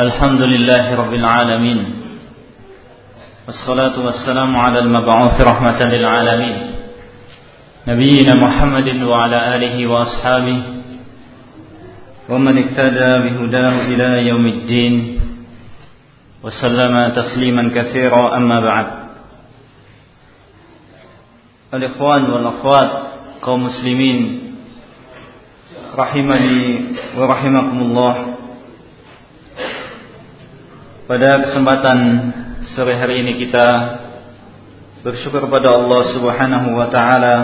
الحمد لله رب العالمين والصلاة والسلام على المبعوث رحمة للعالمين نبينا محمد وعلى آله وأصحابه ومن اقتدى بهداه إلى يوم الدين وسلم تسليما كثيرا أما بعد الإخوان والأخوات قوم مسلمين رحمني ورحمكم الله. Pada kesempatan sore hari ini kita bersyukur pada Allah Subhanahu wa taala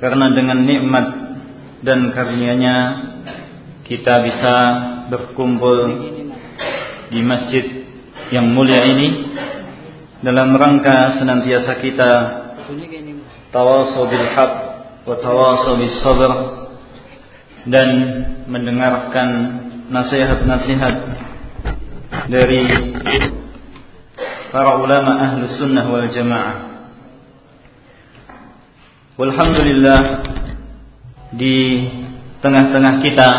karena dengan nikmat dan karunia-Nya kita bisa berkumpul di masjid yang mulia ini dalam rangka senantiasa kita tawasaw bil haq wa tawasaw bis sabr dan mendengarkan nasihat-nasihat dari para ulama ahlu sunnah wal jamaah. Walhamdulillah di tengah-tengah kita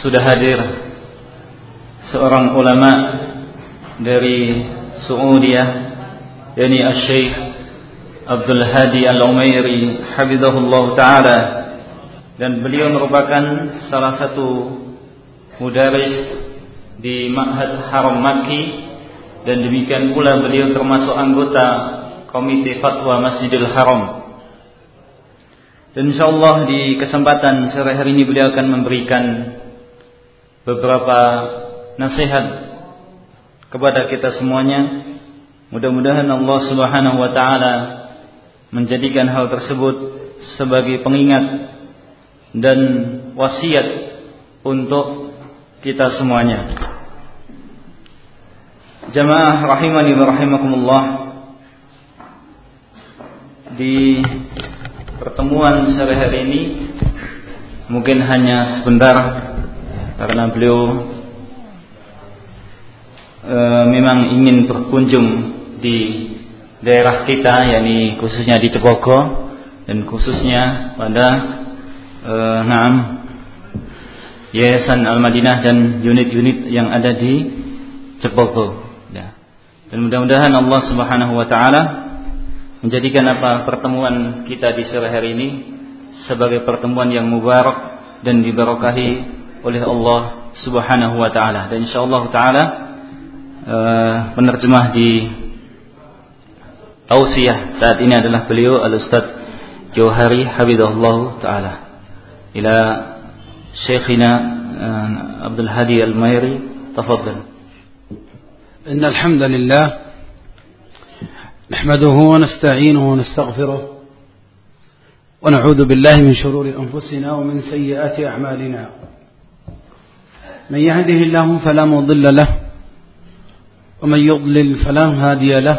sudah hadir seorang ulama dari Saudiyah yakni Asy-Syaikh Abdul Hadi Al-Umairi hafizahullah taala dan beliau merupakan salah satu mudaris di Ma'had Haram Makki dan demikian pula beliau termasuk anggota Komite Fatwa Masjidil Haram. Dan insyaallah di kesempatan sore hari ini beliau akan memberikan beberapa nasihat kepada kita semuanya. Mudah-mudahan Allah Subhanahu wa taala menjadikan hal tersebut sebagai pengingat dan wasiat untuk kita semuanya. Jamaah rahimani wa rahimakumullah Di pertemuan sore hari ini Mungkin hanya sebentar Karena beliau e, Memang ingin berkunjung Di daerah kita yakni khususnya di Cepogo Dan khususnya pada e, Naam Yayasan Al-Madinah dan unit-unit yang ada di Cepogo dan mudah-mudahan Allah Subhanahu wa taala menjadikan apa pertemuan kita di sore hari ini sebagai pertemuan yang mubarak dan diberkahi oleh Allah Subhanahu wa taala. Dan insyaallah taala uh, penerjemah di tausiah saat ini adalah beliau Al-Ustaz Johari Habibullah taala. Ila Syekhina uh, Abdul Hadi Al-Mairi, tafadhal. إن الحمد لله نحمده ونستعينه ونستغفره ونعوذ بالله من شرور أنفسنا ومن سيئات أعمالنا من يهده الله فلا مضل له ومن يضلل فلا هادي له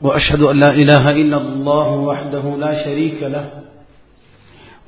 وأشهد أن لا إله إلا الله وحده لا شريك له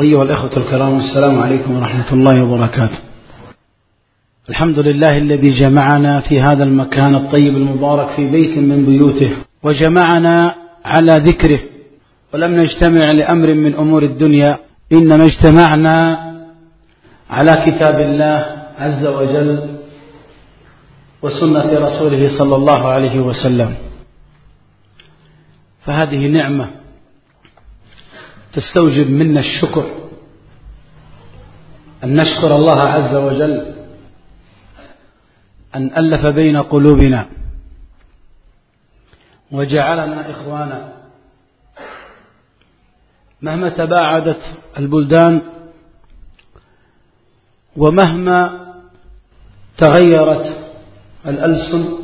أيها الإخوة الكرام السلام عليكم ورحمة الله وبركاته. الحمد لله الذي جمعنا في هذا المكان الطيب المبارك في بيت من بيوته وجمعنا على ذكره. ولم نجتمع لأمر من أمور الدنيا إنما اجتمعنا على كتاب الله عز وجل وسنة رسوله صلى الله عليه وسلم. فهذه نعمة تستوجب منا الشكر. أن نشكر الله عز وجل أن ألف بين قلوبنا وجعلنا إخوانا. مهما تباعدت البلدان ومهما تغيرت الألسن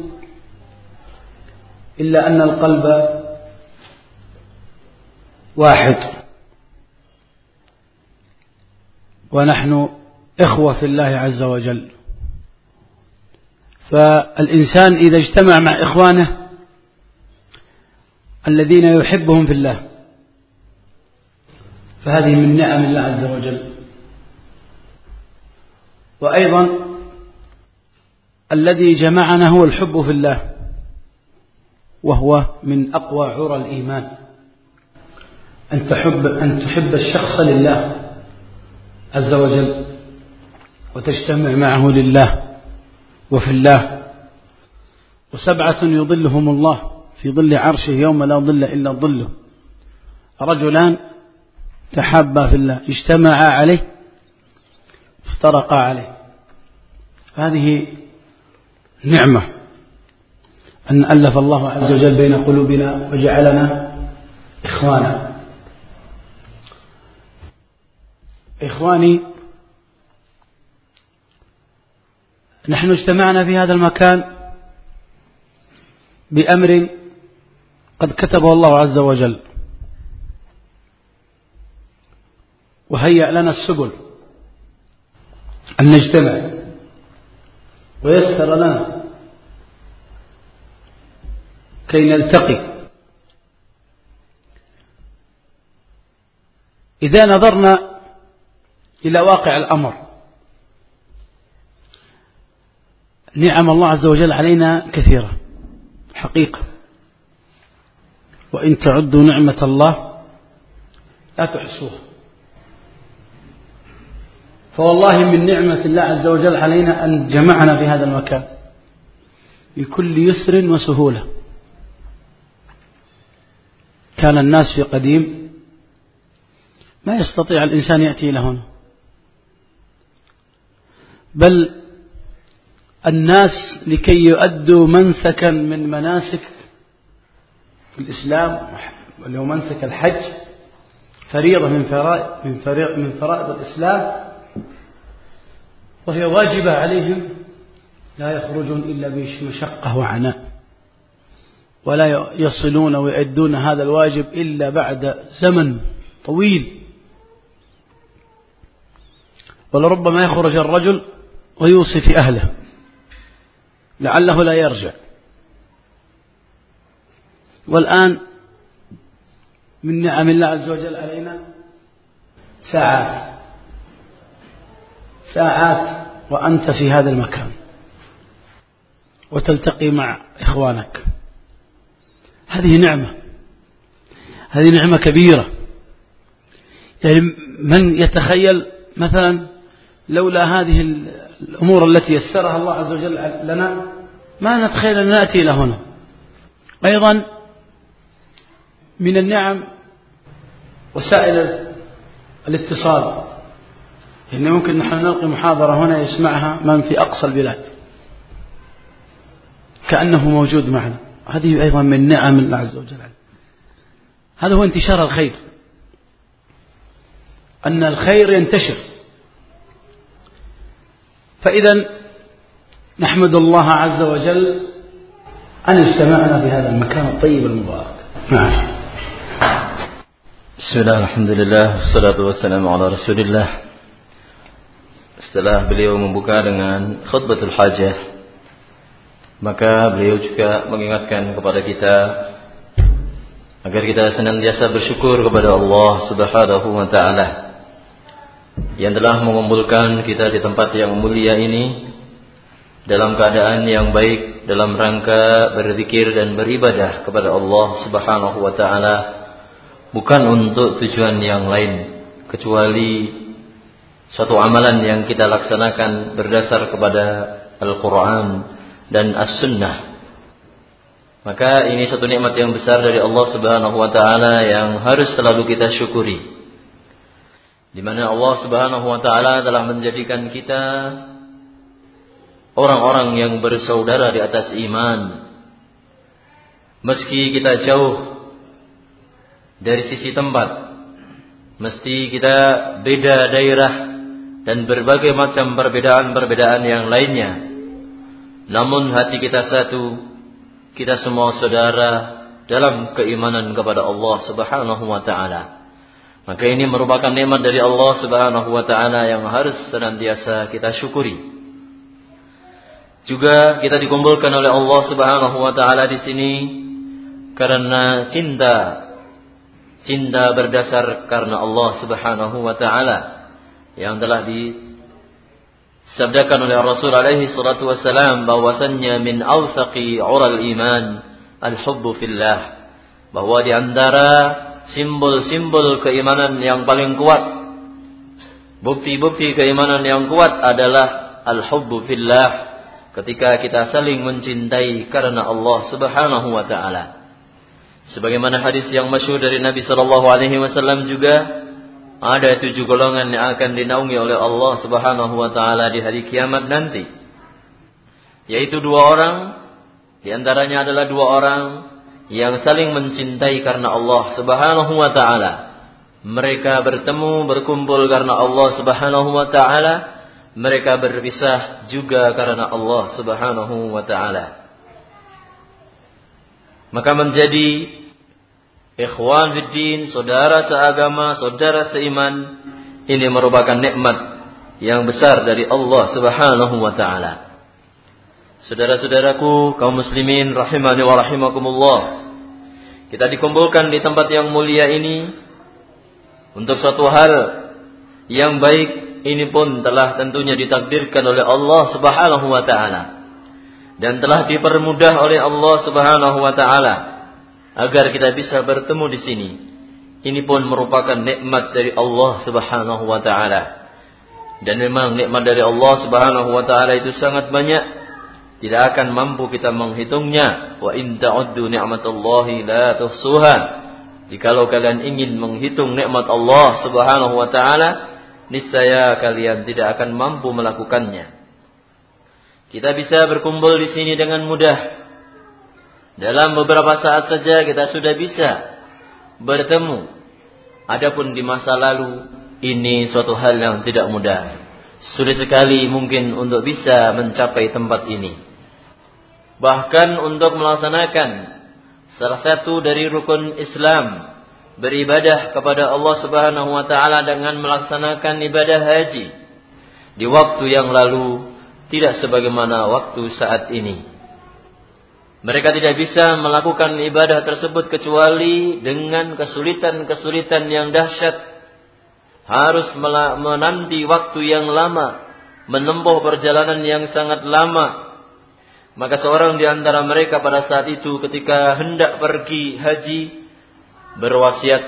إلا أن القلب واحد. ونحن إخوة في الله عز وجل. فالإنسان إذا اجتمع مع إخوانه الذين يحبهم في الله فهذه من نعم الله عز وجل. وأيضا الذي جمعنا هو الحب في الله وهو من أقوى عرى الإيمان. أن تحب أن تحب الشخص لله. عز وجل وتجتمع معه لله وفي الله وسبعة يظلهم الله في ظل عرشه يوم لا ظل إلا ظله رجلان تحابا في الله اجتمعا عليه افترقا عليه. هذه نعمة أن ألف الله عز وجل بين قلوبنا وجعلنا إخوانا. إخواني نحن اجتمعنا في هذا المكان بأمر قد كتبه الله عز وجل. وهيأ لنا السبل أن نجتمع. ويسر لنا كي نلتقي. إذا نظرنا إلى واقع الأمر. نعم الله عز وجل علينا كثيرة حقيقة. وإن تعدوا نعمة الله لا تحصوها فوالله من نعمة الله عز وجل علينا أن جمعنا في هذا المكان بكل يسر وسهولة. كان الناس في قديم ما يستطيع الإنسان يأتي إلى هنا. بل الناس لكي يؤدوا منسكا من مناسك الإسلام واللي هو منسك الحج فريضة من فرائض من فرائض من فرائض الإسلام وهي واجبة عليهم لا يخرجون إلا بمشقة وعناء ولا يصلون ويؤدون هذا الواجب إلا بعد زمن طويل. ولربما يخرج الرجل ويوصي في أهله. لعله لا يرجع. والآن من نعم الله عز وجل علينا ساعات. ساعات وأنت في هذا المكان. وتلتقي مع إخوانك. هذه نعمة. هذه نعمة كبيرة. يعني من يتخيل مثلا لولا هذه الأمور التي يسرها الله عز وجل لنا ما نتخيل أن نأتي إلى هنا. أيضا من النعم وسائل الاتصال. يعني ممكن نحن نلقي محاضرة هنا يسمعها من في أقصى البلاد. كأنه موجود معنا. هذه أيضا من نعم الله عز وجل. هذا هو انتشار الخير. أن الخير ينتشر. فإذا نحمد الله عز وجل أن استمعنا في هذا المكان الطيب المبارك نعم بسم الله الحمد لله والصلاة والسلام على رسول الله Setelah beliau membuka dengan khutbatul hajah Maka beliau juga mengingatkan kepada kita Agar kita senantiasa bersyukur kepada Allah subhanahu wa ta'ala Yang telah mengumpulkan kita di tempat yang mulia ini Dalam keadaan yang baik Dalam rangka berzikir dan beribadah kepada Allah subhanahu wa ta'ala Bukan untuk tujuan yang lain Kecuali suatu amalan yang kita laksanakan berdasar kepada Al-Quran dan As-Sunnah. Maka ini satu nikmat yang besar dari Allah Subhanahu wa taala yang harus selalu kita syukuri. Di mana Allah Subhanahu wa taala telah menjadikan kita orang-orang yang bersaudara di atas iman. meski kita jauh dari sisi tempat, mesti kita beda daerah dan berbagai macam perbedaan-perbedaan yang lainnya. Namun hati kita satu, kita semua saudara dalam keimanan kepada Allah Subhanahu wa taala. Maka ini merupakan nikmat dari Allah Subhanahu wa taala yang harus senantiasa kita syukuri. Juga kita dikumpulkan oleh Allah Subhanahu wa taala di sini karena cinta cinta berdasar karena Allah Subhanahu wa taala yang telah disabdakan oleh Rasul alaihi salatu wasalam bahwasannya min awsaqi ural iman al-hubbu fillah bahwa di antara simbol-simbol keimanan yang paling kuat bukti-bukti keimanan yang kuat adalah al-hubbu fillah ketika kita saling mencintai karena Allah Subhanahu wa taala. Sebagaimana hadis yang masyhur dari Nabi sallallahu alaihi wasallam juga ada tujuh golongan yang akan dinaungi oleh Allah Subhanahu wa taala di hari kiamat nanti. Yaitu dua orang, di antaranya adalah dua orang yang saling mencintai karena Allah Subhanahu wa taala. Mereka bertemu berkumpul karena Allah Subhanahu wa taala mereka berpisah juga karena Allah Subhanahu wa taala. Maka menjadi ikhwan fiddin, saudara seagama, saudara seiman, ini merupakan nikmat yang besar dari Allah Subhanahu wa taala. Saudara-saudaraku kaum muslimin rahimani wa rahimakumullah. Kita dikumpulkan di tempat yang mulia ini untuk satu hal yang baik ini pun telah tentunya ditakdirkan oleh Allah Subhanahu wa taala dan telah dipermudah oleh Allah Subhanahu wa taala agar kita bisa bertemu di sini. Ini pun merupakan nikmat dari Allah Subhanahu wa taala. Dan memang nikmat dari Allah Subhanahu wa taala itu sangat banyak. Tidak akan mampu kita menghitungnya. Wa in ta'uddu ni'matallahi la tuhsuha. Jikalau kalian ingin menghitung nikmat Allah Subhanahu wa taala, niscaya kalian tidak akan mampu melakukannya. Kita bisa berkumpul di sini dengan mudah. Dalam beberapa saat saja kita sudah bisa bertemu. Adapun di masa lalu ini suatu hal yang tidak mudah. Sulit sekali mungkin untuk bisa mencapai tempat ini. Bahkan untuk melaksanakan salah satu dari rukun Islam beribadah kepada Allah Subhanahu wa taala dengan melaksanakan ibadah haji di waktu yang lalu tidak sebagaimana waktu saat ini. Mereka tidak bisa melakukan ibadah tersebut kecuali dengan kesulitan-kesulitan yang dahsyat. Harus menanti waktu yang lama, menempuh perjalanan yang sangat lama. Maka seorang di antara mereka pada saat itu ketika hendak pergi haji, berwasiat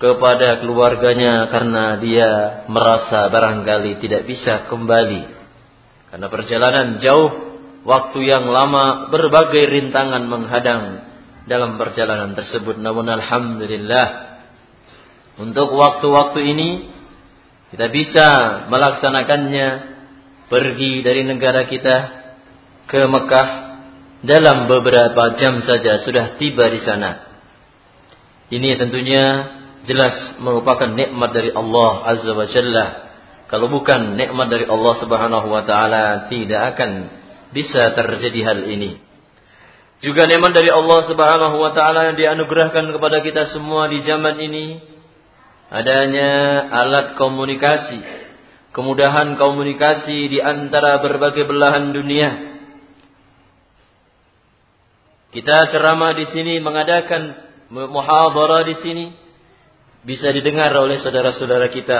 kepada keluarganya karena dia merasa barangkali tidak bisa kembali. Karena perjalanan jauh, waktu yang lama, berbagai rintangan menghadang dalam perjalanan tersebut. Namun Alhamdulillah, untuk waktu-waktu ini, kita bisa melaksanakannya, pergi dari negara kita ke Mekah dalam beberapa jam saja sudah tiba di sana. Ini tentunya jelas merupakan nikmat dari Allah Azza wa Jalla. Kalau bukan nikmat dari Allah Subhanahu wa taala tidak akan bisa terjadi hal ini. Juga nikmat dari Allah Subhanahu wa taala yang dianugerahkan kepada kita semua di zaman ini adanya alat komunikasi, kemudahan komunikasi di antara berbagai belahan dunia. Kita ceramah di sini mengadakan muhadharah di sini bisa didengar oleh saudara-saudara kita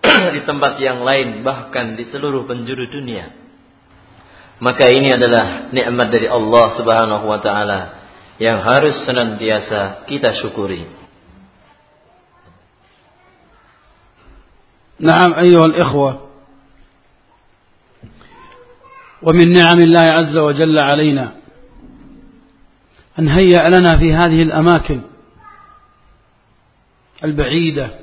di tempat yang lain bahkan di seluruh penjuru dunia. Maka ini adalah nikmat dari Allah Subhanahu wa taala yang harus senantiasa kita syukuri. نعم أيها الإخوة ومن نعم الله عز وجل علينا أن هيأ لنا في هذه الأماكن البعيدة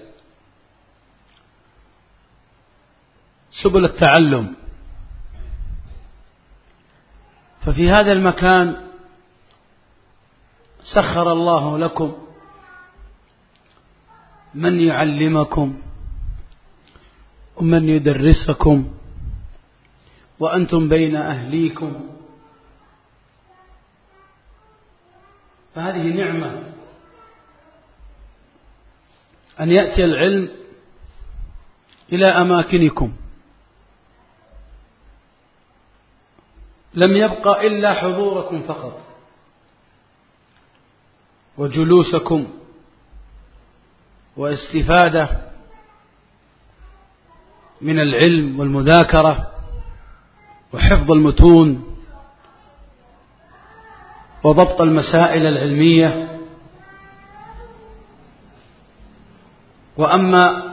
سبل التعلم. ففي هذا المكان سخر الله لكم من يعلمكم ومن يدرسكم وأنتم بين أهليكم. فهذه نعمة. أن يأتي العلم إلى أماكنكم. لم يبقى إلا حضوركم فقط. وجلوسكم. واستفادة من العلم والمذاكرة. وحفظ المتون. وضبط المسائل العلمية. وأما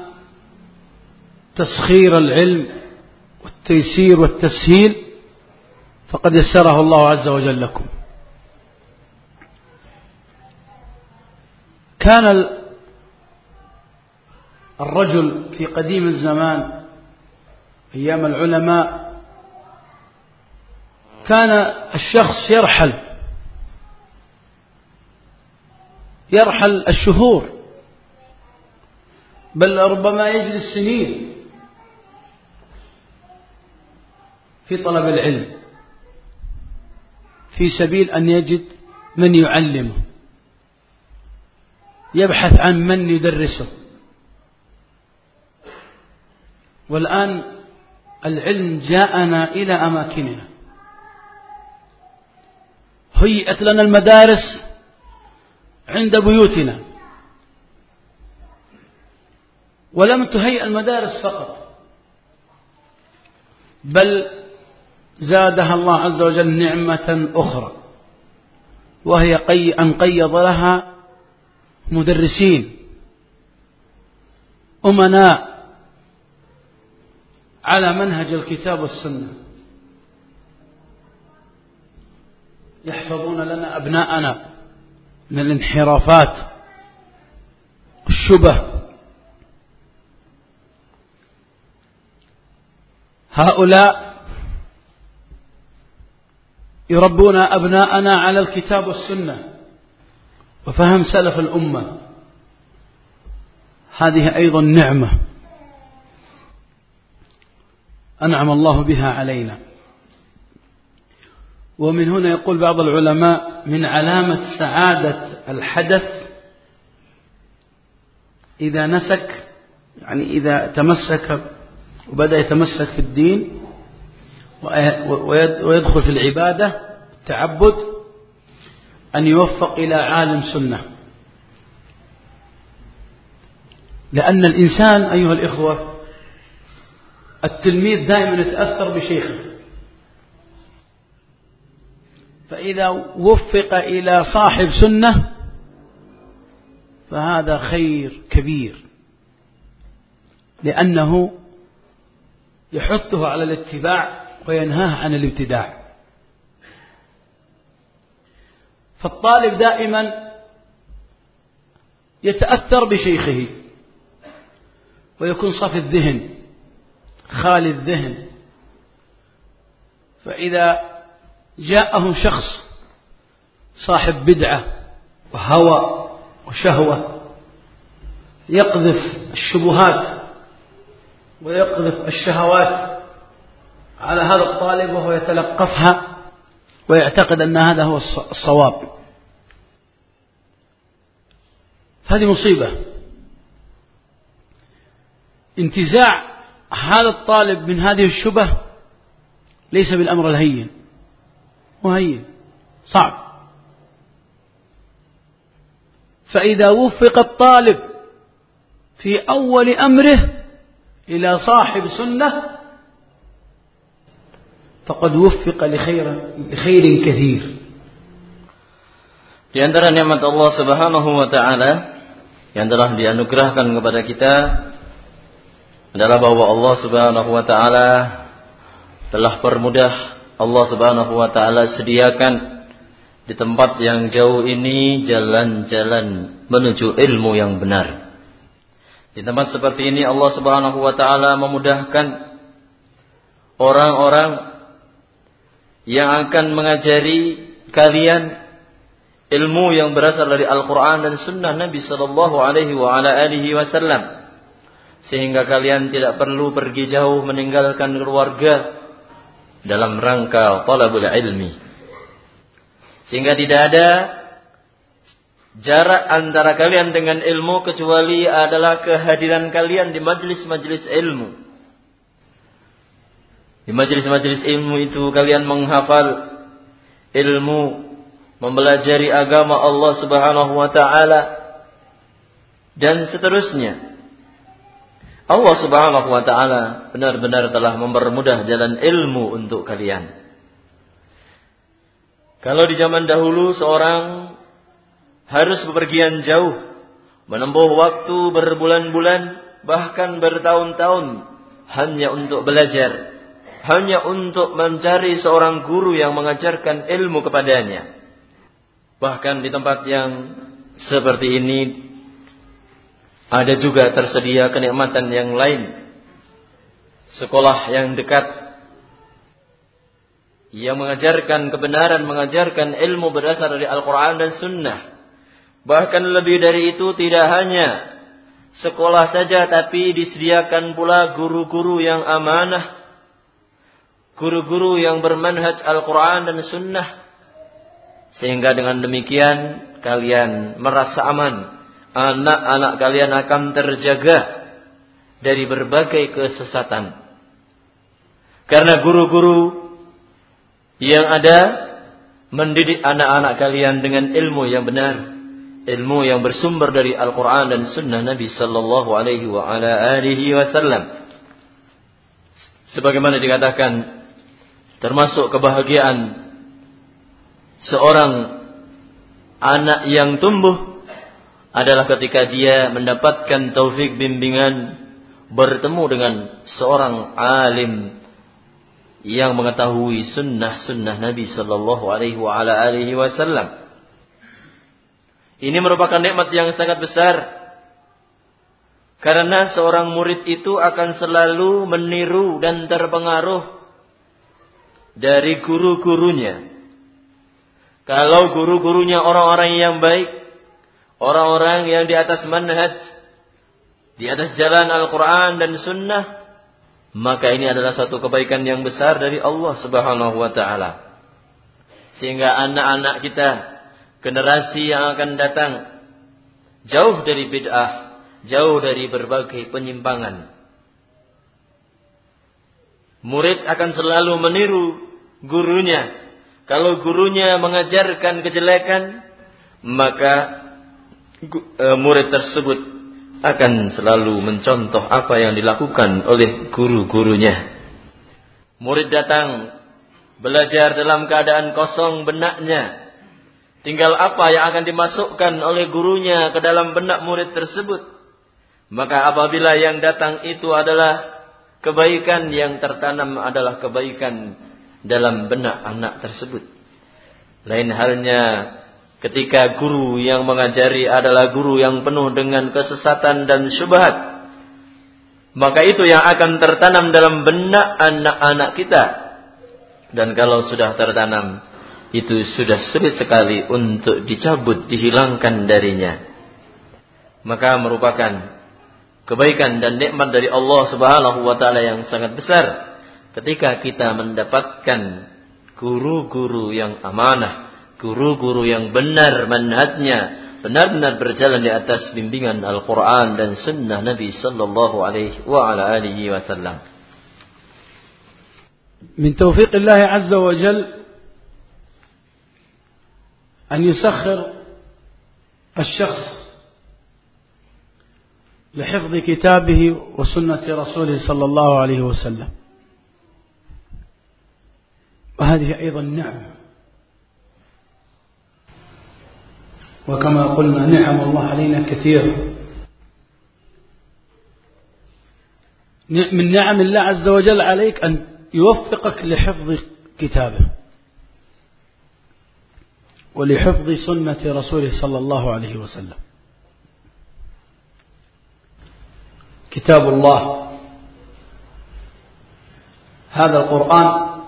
تسخير العلم والتيسير والتسهيل فقد يسره الله عز وجل لكم. كان الرجل في قديم الزمان أيام العلماء كان الشخص يرحل يرحل الشهور. بل ربما يجلس سنين في طلب العلم في سبيل أن يجد من يعلمه. يبحث عن من يدرسه. والآن العلم جاءنا إلى أماكننا. هيئت لنا المدارس عند بيوتنا. ولم تهيئ المدارس فقط. بل زادها الله عز وجل نعمة أخرى. وهي قي أن قيض لها مدرسين. أمناء على منهج الكتاب والسنة. يحفظون لنا أبناءنا. من الانحرافات الشبه. هؤلاء يربون أبناءنا على الكتاب والسنة وفهم سلف الأمة. هذه أيضا نعمة أنعم الله بها علينا. ومن هنا يقول بعض العلماء من علامة سعادة الحدث إذا نسك يعني إذا تمسك وبدأ يتمسك في الدين ويدخل في العبادة التعبد أن يوفق إلى عالم سنة. لأن الإنسان أيها الإخوة التلميذ دائما يتأثر بشيخه. فإذا وفق إلى صاحب سنة فهذا خير كبير. لأنه يحثه على الاتباع وينهاه عن الابتداع. فالطالب دائما يتأثر بشيخه ويكون صافي الذهن خالي الذهن. فإذا جاءه شخص صاحب بدعة وهوى وشهوة يقذف الشبهات ويقذف الشهوات على هذا الطالب وهو يتلقفها ويعتقد أن هذا هو الصواب. هذه مصيبة. انتزاع هذا الطالب من هذه الشبه ليس بالأمر الهين. وهين صعب فإذا وفق الطالب في أول أمره إلى صاحب سنة faqad wuffiqa li khairin kathir. Di antara nikmat Allah Subhanahu wa taala yang telah dianugerahkan kepada kita adalah bahwa Allah Subhanahu wa taala telah permudah Allah Subhanahu wa taala sediakan di tempat yang jauh ini jalan-jalan menuju ilmu yang benar. Di tempat seperti ini Allah Subhanahu wa taala memudahkan orang-orang yang akan mengajari kalian ilmu yang berasal dari Al-Quran dan Sunnah Nabi Sallallahu Alaihi Wasallam, sehingga kalian tidak perlu pergi jauh meninggalkan keluarga dalam rangka talabul ilmi, sehingga tidak ada jarak antara kalian dengan ilmu kecuali adalah kehadiran kalian di majlis-majlis ilmu. Di majlis-majlis ilmu itu kalian menghafal ilmu mempelajari agama Allah Subhanahu wa taala dan seterusnya. Allah Subhanahu wa taala benar-benar telah mempermudah jalan ilmu untuk kalian. Kalau di zaman dahulu seorang harus bepergian jauh, menempuh waktu berbulan-bulan, bahkan bertahun-tahun hanya untuk belajar, hanya untuk mencari seorang guru yang mengajarkan ilmu kepadanya. Bahkan di tempat yang seperti ini ada juga tersedia kenikmatan yang lain. Sekolah yang dekat yang mengajarkan kebenaran, mengajarkan ilmu berdasar dari Al-Quran dan Sunnah. Bahkan lebih dari itu tidak hanya sekolah saja tapi disediakan pula guru-guru yang amanah. Guru-guru yang bermanhaj Al-Quran dan Sunnah sehingga dengan demikian kalian merasa aman. Anak-anak kalian akan terjaga dari berbagai kesesatan. Karena guru-guru yang ada mendidik anak-anak kalian dengan ilmu yang benar. Ilmu yang bersumber dari Al-Quran dan Sunnah Nabi Sallallahu Alaihi Wasallam. Sebagaimana dikatakan, termasuk kebahagiaan seorang anak yang tumbuh adalah ketika dia mendapatkan taufik bimbingan bertemu dengan seorang alim yang mengetahui sunnah-sunnah Nabi Sallallahu Alaihi Wasallam. Ini merupakan nikmat yang sangat besar karena seorang murid itu akan selalu meniru dan terpengaruh dari guru-gurunya. Kalau guru-gurunya orang-orang yang baik, orang-orang yang di atas manhaj, di atas jalan Al-Quran dan Sunnah, maka ini adalah satu kebaikan yang besar dari Allah Subhanahu wa Ta'ala. Sehingga anak-anak kita, generasi yang akan datang, jauh dari bid'ah, jauh dari berbagai penyimpangan. Murid akan selalu meniru gurunya kalau gurunya mengajarkan kejelekan, maka murid tersebut akan selalu mencontoh apa yang dilakukan oleh guru-gurunya. Murid datang belajar dalam keadaan kosong benaknya. Tinggal apa yang akan dimasukkan oleh gurunya ke dalam benak murid tersebut. Maka apabila yang datang itu adalah kebaikan yang tertanam adalah kebaikan dalam benak anak tersebut. Lain halnya ketika guru yang mengajari adalah guru yang penuh dengan kesesatan dan syubhat. Maka itu yang akan tertanam dalam benak anak-anak kita. Dan kalau sudah tertanam, itu sudah sulit sekali untuk dicabut, dihilangkan darinya. Maka merupakan kebaikan dan nikmat dari Allah Subhanahu wa taala yang sangat besar ketika kita mendapatkan guru-guru yang amanah, guru-guru yang benar manhajnya, benar-benar berjalan di atas bimbingan Al-Quran dan Sunnah Nabi Sallallahu Alaihi wa ala alihi Wasallam. من توفيق الله عز وجل أن يسخر الشخص لحفظ كتابه وسنة رسوله صلى الله عليه وسلم وهذه أيضا نعمة وكما قلنا نعم الله علينا كثيرة من نعم الله عز وجل عليك أن يوفقك لحفظ كتابه ولحفظ سنة رسوله صلى الله عليه وسلم. كتاب الله. هذا القرآن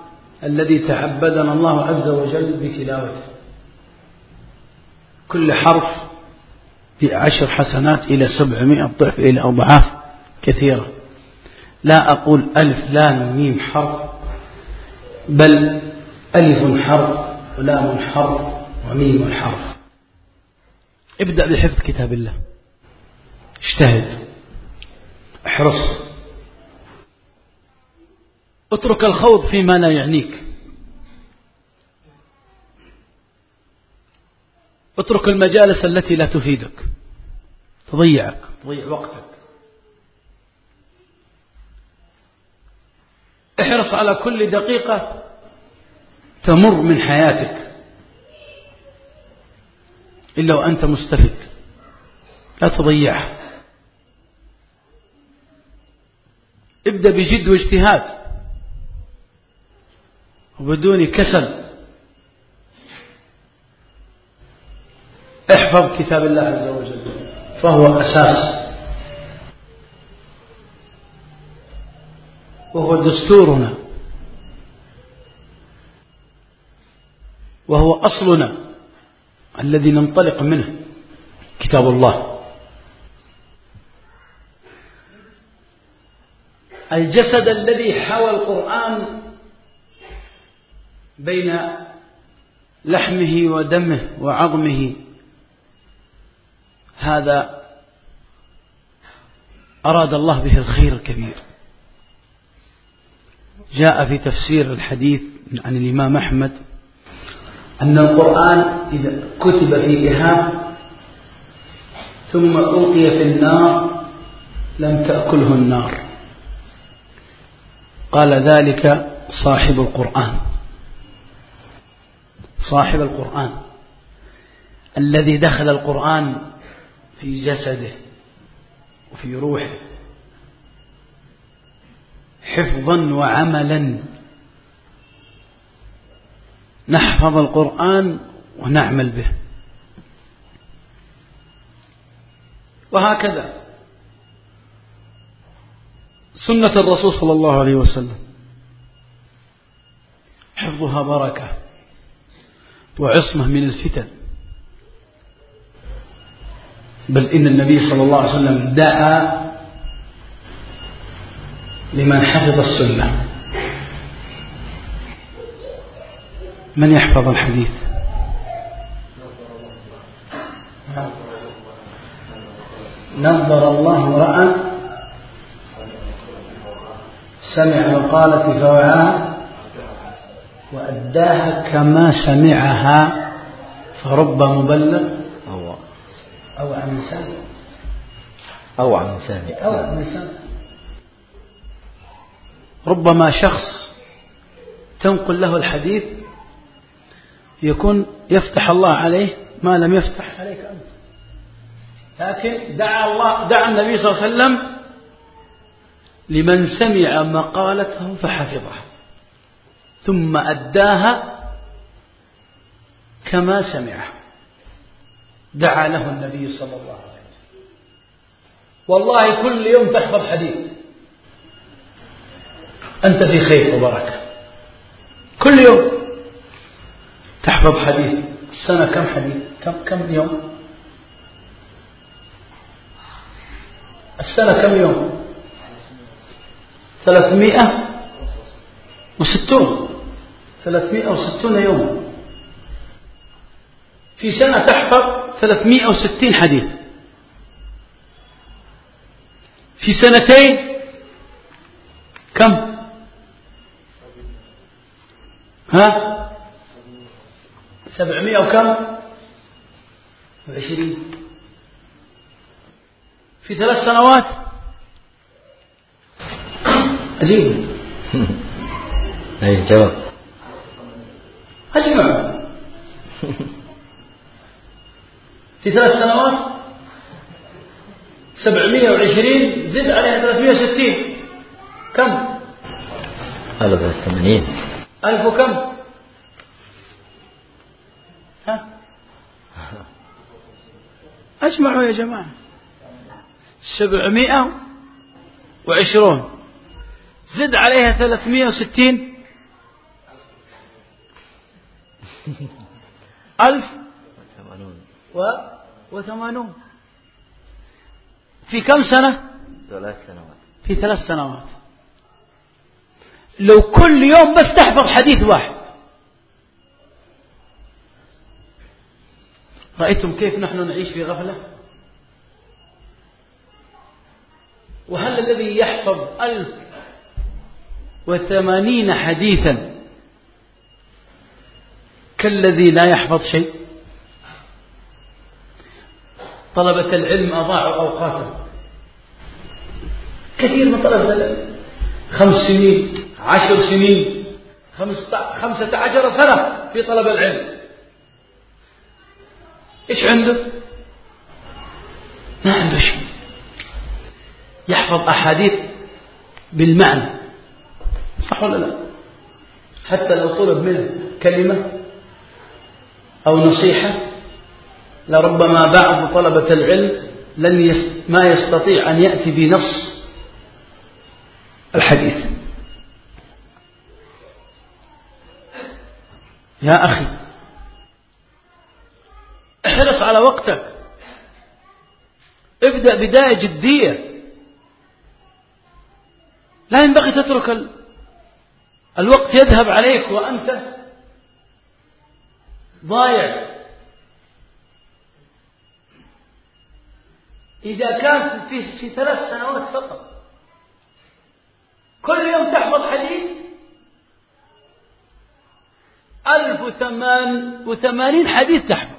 الذي تعبدنا الله عز وجل بتلاوته. كل حرف بعشر حسنات إلى سبعمائة ضعف إلى أضعاف كثيرة. لا أقول ألف لام ميم حرف بل ألف حرف ولام حرف وميم حرف. ابدأ بحفظ كتاب الله. اجتهد. احرص. اترك الخوض فيما لا يعنيك. اترك المجالس التي لا تفيدك. تضيعك. تضيع وقتك. احرص على كل دقيقة تمر من حياتك. إلا وأنت مستفد لا تضيعها. ابدأ بجد واجتهاد. وبدون كسل. احفظ كتاب الله عز وجل فهو أساس. وهو دستورنا. وهو أصلنا الذي ننطلق منه كتاب الله. الجسد الذي حوى القرآن بين لحمه ودمه وعظمه هذا أراد الله به الخير الكبير. جاء في تفسير الحديث عن الإمام أحمد أن القرآن إذا كتب في إهاب ثم ألقي في النار لم تأكله النار. قال ذلك صاحب القرآن. صاحب القرآن. الذي دخل القرآن في جسده وفي روحه. حفظا وعملا. نحفظ القرآن ونعمل به. وهكذا. سنة الرسول صلى الله عليه وسلم. حفظها بركة وعصمة من الفتن. بل إن النبي صلى الله عليه وسلم دعا لمن حفظ السنة. من يحفظ الحديث؟ نظر الله امرأ سمع مقالة فوعاها وأداها كما سمعها فرب مبلغ. أو عن سامع أو عن سامع أو عن سامع ربما شخص تنقل له الحديث يكون يفتح الله عليه ما لم يفتح عليك أنت. لكن دعا الله دعا النبي صلى الله عليه وسلم لمن سمع مقالته فحفظها ثم أداها كما سمعها دعا له النبي صلى الله عليه وسلم. والله كل يوم تحفظ حديث. أنت في خير وبركة. كل يوم تحفظ حديث. السنة كم حديث؟ كم كم يوم؟ السنة كم يوم؟ ثلاثمائة وستون. ثلاثمائة وستون يوم. في سنة تحفظ ثلاثمائة وستين حديث. في سنتين كم؟ ها؟ سبعمائة وكم؟ وعشرين. في ثلاث سنوات؟ عجيب. أي جواب. أجمع في ثلاث سنوات سبعمائة وعشرين زد عليها ثلاثمائة وستين. كم؟ ألف وثمانين ألف وكم؟ ها؟ أجمعوا يا جماعة. سبعمائة وعشرون. زد عليها ثلاثمائة وستين. ألف و وثمانون. في كم سنة؟ ثلاث سنوات. في ثلاث سنوات. لو كل يوم بس تحفظ حديث واحد. رأيتم كيف نحن نعيش في غفلة؟ وهل الذي يحفظ ألف وثمانين حديثا كالذي لا يحفظ شيء؟ طلبة العلم أضاعوا أوقاتهم. كثير من طلبة العلم. خمس سنين عشر سنين خمسة عشر سنة في طلب العلم. إيش عنده؟ ما عنده شيء. يحفظ أحاديث بالمعنى. صح ولا لا؟ حتى لو طلب منه كلمة أو نصيحة لربما بعض طلبة العلم لن يس ما يستطيع أن يأتي بنص الحديث. يا أخي احرص على وقتك. ابدأ بداية جدية. لا ينبغي تترك ال... الوقت يذهب عليك وأنت ضايع. إذا كان في, في ثلاث سنوات فقط. كل يوم تحفظ حديث؟ ألف وثمان وثمانين حديث تحفظ.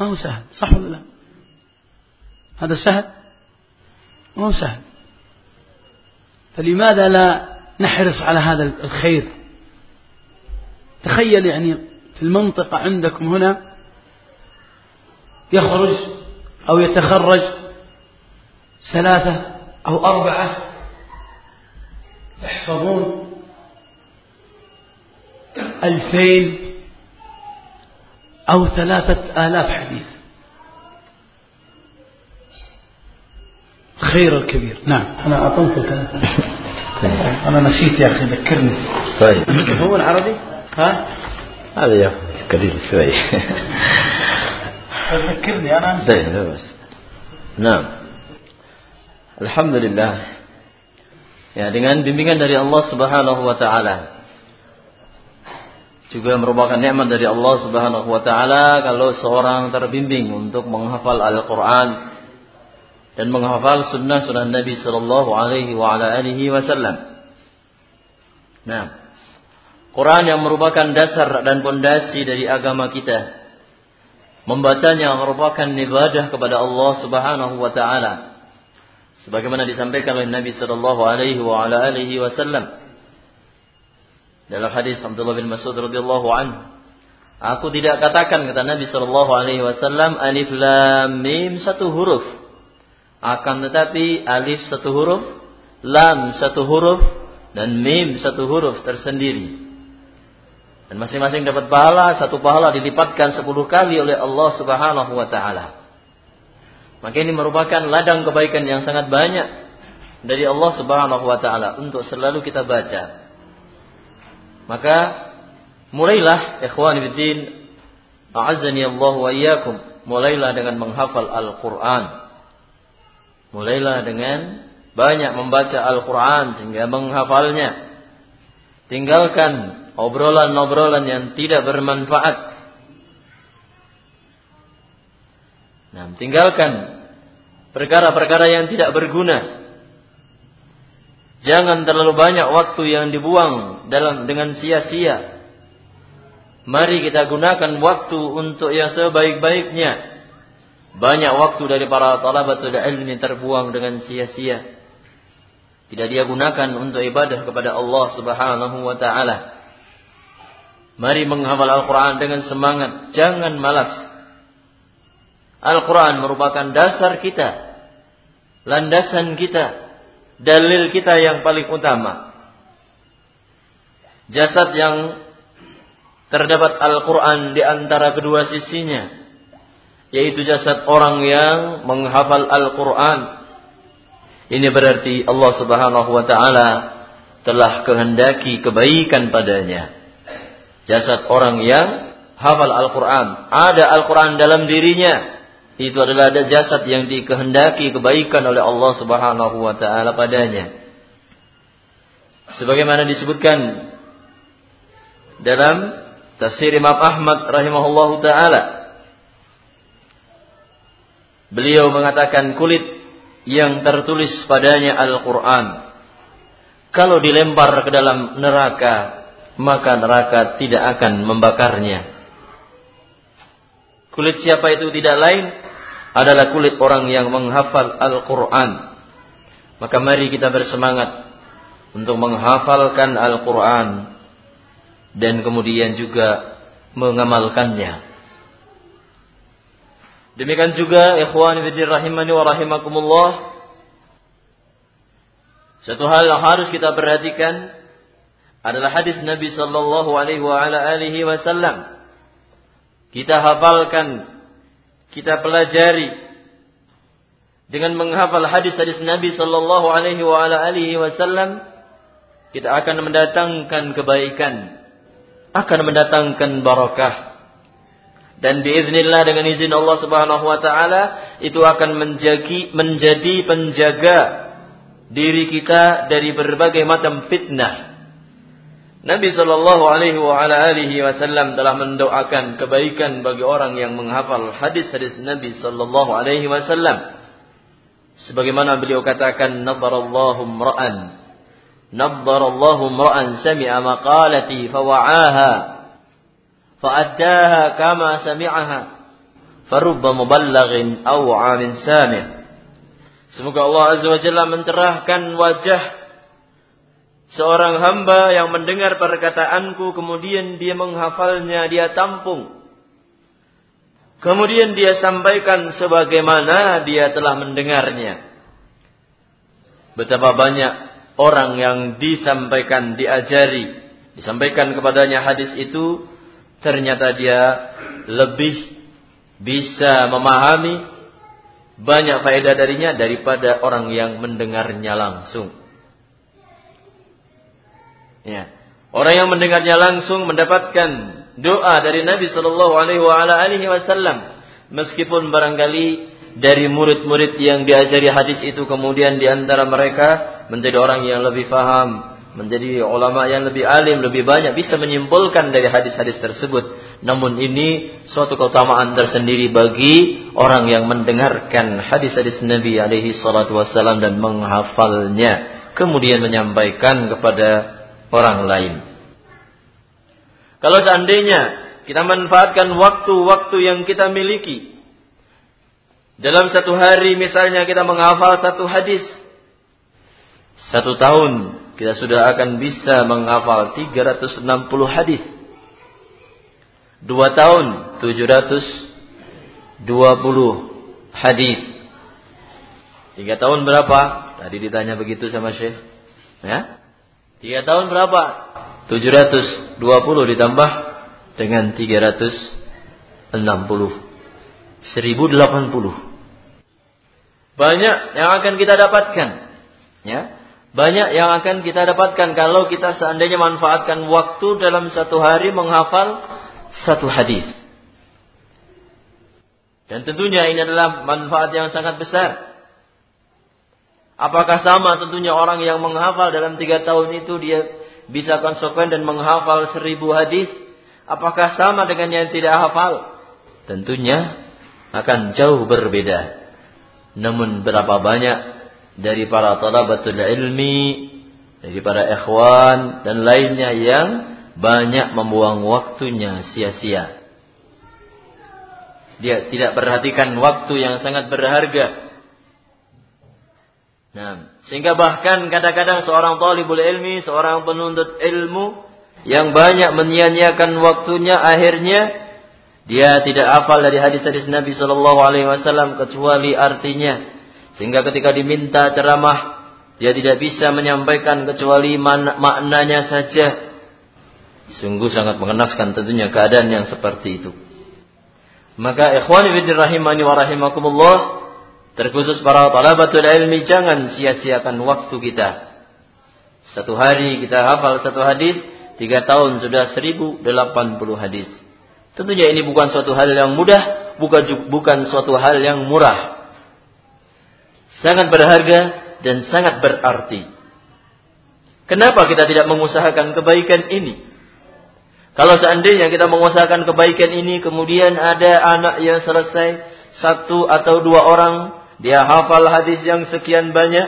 ما هو سهل صح ولا لا؟ هذا سهل؟ ما هو سهل. فلماذا لا نحرص على هذا الخير؟ تخيل يعني في المنطقة عندكم هنا يخرج أو يتخرج ثلاثة أو أربعة يحفظون ألفين أو ثلاثة آلاف حديث. الخير الكبير. نعم. أنا أعطيتك أنا نسيت يا أخي ذكرني. طيب. هو العربي؟ ها؟ هذا يا قليل شوي. ذكرني أنا طيب لا بس نعم Alhamdulillah Ya dengan bimbingan dari Allah Subhanahu wa taala juga merupakan nikmat dari Allah Subhanahu wa taala kalau seorang terbimbing untuk menghafal Al-Qur'an dan menghafal sunnah-sunnah Nabi sallallahu alaihi wa ala alihi wasallam. Nah, Quran yang merupakan dasar dan pondasi dari agama kita. Membacanya merupakan ibadah kepada Allah Subhanahu wa taala. Sebagaimana disampaikan oleh Nabi sallallahu alaihi wa ala alihi wasallam dalam hadis Abdullah bin Mas'ud radhiyallahu anhu Aku tidak katakan kata Nabi sallallahu alaihi wasallam alif lam mim satu huruf akan tetapi alif satu huruf, lam satu huruf, dan mim satu huruf tersendiri. Dan masing-masing dapat pahala, satu pahala dilipatkan sepuluh kali oleh Allah subhanahu wa ta'ala. Maka ini merupakan ladang kebaikan yang sangat banyak dari Allah subhanahu wa ta'ala untuk selalu kita baca. Maka mulailah ikhwan fiddin a'azzani Allah wa iyyakum mulailah dengan menghafal Al-Qur'an Mulailah dengan banyak membaca Al-Quran sehingga menghafalnya. Tinggalkan obrolan-obrolan yang tidak bermanfaat. Nah, tinggalkan perkara-perkara yang tidak berguna. Jangan terlalu banyak waktu yang dibuang dalam dengan sia-sia. Mari kita gunakan waktu untuk yang sebaik-baiknya. Banyak waktu dari para talabatul ilmi terbuang dengan sia-sia. Tidak dia gunakan untuk ibadah kepada Allah Subhanahu wa taala. Mari menghafal Al-Qur'an dengan semangat, jangan malas. Al-Qur'an merupakan dasar kita, landasan kita, dalil kita yang paling utama. Jasad yang terdapat Al-Qur'an di antara kedua sisinya yaitu jasad orang yang menghafal Al-Qur'an. Ini berarti Allah Subhanahu wa taala telah kehendaki kebaikan padanya. Jasad orang yang hafal Al-Quran, ada Al-Quran dalam dirinya, itu adalah ada jasad yang dikehendaki kebaikan oleh Allah Subhanahu wa taala padanya. Sebagaimana disebutkan dalam tafsir Imam Ahmad rahimahullahu taala. Beliau mengatakan kulit yang tertulis padanya Al-Qur'an kalau dilempar ke dalam neraka maka neraka tidak akan membakarnya. Kulit siapa itu tidak lain adalah kulit orang yang menghafal Al-Quran. Maka mari kita bersemangat untuk menghafalkan Al-Quran dan kemudian juga mengamalkannya. Demikian juga ikhwan fillah rahimani wa rahimakumullah. Satu hal yang harus kita perhatikan adalah hadis Nabi sallallahu alaihi wasallam kita hafalkan, kita pelajari dengan menghafal hadis-hadis Nabi sallallahu alaihi wasallam kita akan mendatangkan kebaikan, akan mendatangkan barakah. Dan biiznillah dengan izin Allah Subhanahu wa taala itu akan menjadi menjadi penjaga diri kita dari berbagai macam fitnah Nabi Shallallahu Alaihi Wasallam telah mendoakan kebaikan bagi orang yang menghafal hadis-hadis Nabi Shallallahu Alaihi Wasallam. Sebagaimana beliau katakan, Nabarallahu mra'an, Nabarallahu mra'an sami'a maqalati fawa'aha, fa'addaha kama sami'aha, farubba muballaghin aw'a min sami'. Semoga Allah Azza wa Jalla mencerahkan wajah Seorang hamba yang mendengar perkataanku kemudian dia menghafalnya, dia tampung. Kemudian dia sampaikan sebagaimana dia telah mendengarnya. Betapa banyak orang yang disampaikan, diajari, disampaikan kepadanya hadis itu, ternyata dia lebih bisa memahami banyak faedah darinya daripada orang yang mendengarnya langsung. Ya. Orang yang mendengarnya langsung mendapatkan doa dari Nabi Shallallahu Alaihi Wasallam, meskipun barangkali dari murid-murid yang diajari hadis itu kemudian di antara mereka menjadi orang yang lebih faham, menjadi ulama yang lebih alim, lebih banyak bisa menyimpulkan dari hadis-hadis tersebut. Namun ini suatu keutamaan tersendiri bagi orang yang mendengarkan hadis-hadis Nabi alaihi wasallam dan menghafalnya kemudian menyampaikan kepada orang lain. Kalau seandainya kita manfaatkan waktu-waktu yang kita miliki. Dalam satu hari misalnya kita menghafal satu hadis. Satu tahun kita sudah akan bisa menghafal 360 hadis. Dua tahun 720 hadis. Tiga tahun berapa? Tadi ditanya begitu sama Syekh. Ya? Tiga tahun berapa? 720 ditambah dengan 360. 1080. Banyak yang akan kita dapatkan. Ya. Banyak yang akan kita dapatkan kalau kita seandainya manfaatkan waktu dalam satu hari menghafal satu hadis. Dan tentunya ini adalah manfaat yang sangat besar. Apakah sama tentunya orang yang menghafal dalam tiga tahun itu dia bisa konsekuen dan menghafal seribu hadis? Apakah sama dengan yang tidak hafal? Tentunya akan jauh berbeda. Namun berapa banyak dari para talabatul ilmi, dari para ikhwan dan lainnya yang banyak membuang waktunya sia-sia. Dia tidak perhatikan waktu yang sangat berharga Nah, sehingga bahkan kadang-kadang seorang talibul ilmi, seorang penuntut ilmu yang banyak menyia-nyiakan waktunya akhirnya dia tidak hafal dari hadis-hadis Nabi Shallallahu alaihi wasallam kecuali artinya. Sehingga ketika diminta ceramah dia tidak bisa menyampaikan kecuali maknanya saja. Sungguh sangat mengenaskan tentunya keadaan yang seperti itu. Maka ikhwani fillah rahimani wa rahimakumullah Terkhusus para talabatul ilmi jangan sia-siakan waktu kita. Satu hari kita hafal satu hadis, tiga tahun sudah seribu delapan puluh hadis. Tentunya ini bukan suatu hal yang mudah, bukan bukan suatu hal yang murah. Sangat berharga dan sangat berarti. Kenapa kita tidak mengusahakan kebaikan ini? Kalau seandainya kita mengusahakan kebaikan ini, kemudian ada anak yang selesai satu atau dua orang, dia hafal hadis yang sekian banyak,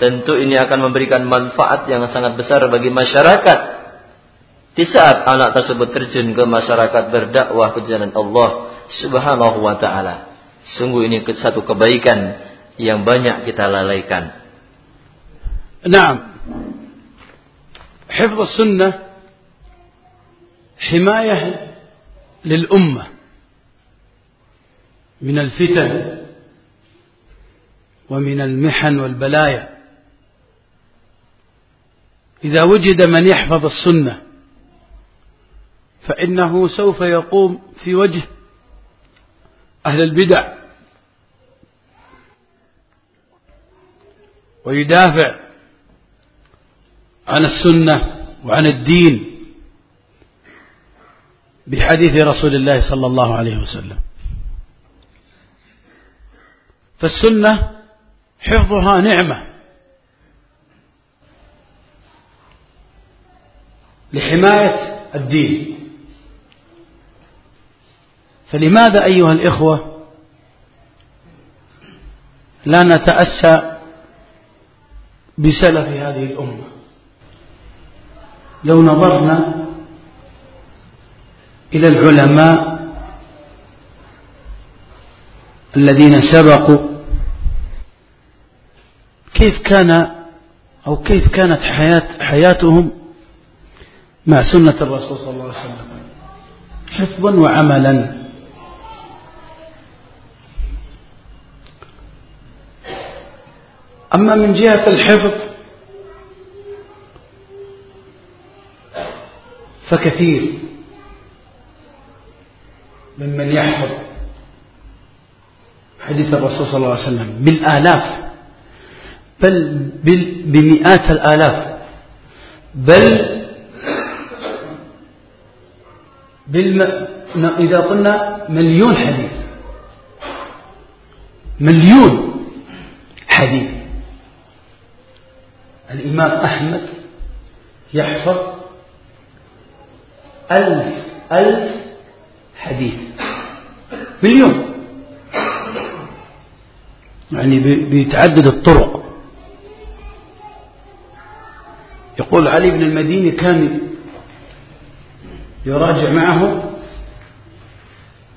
tentu ini akan memberikan manfaat yang sangat besar bagi masyarakat. Di saat anak tersebut terjun ke masyarakat berdakwah ke jalan Allah Subhanahu wa taala. Sungguh ini satu kebaikan yang banyak kita lalaikan. Naam. حفظ السنة حماية للأمة من الفتن ومن المحن والبلايا. إذا وجد من يحفظ السنة فإنه سوف يقوم في وجه أهل البدع. ويدافع عن السنة وعن الدين بحديث رسول الله صلى الله عليه وسلم. فالسنة حفظها نعمة. لحماية الدين. فلماذا أيها الإخوة لا نتأسى بسلف هذه الأمة؟ لو نظرنا إلى العلماء الذين سبقوا كيف كان أو كيف كانت حياة حياتهم مع سنة الرسول صلى الله عليه وسلم؟ حفظا وعملا. أما من جهة الحفظ فكثير ممن يحفظ حديث الرسول صلى الله عليه وسلم بالآلاف. بل بمئات الآلاف. بل بالم... إذا قلنا مليون حديث. مليون حديث. الإمام أحمد يحفظ ألف ألف حديث. مليون. يعني بيتعدد الطرق. يقول علي بن المديني كان يراجع معه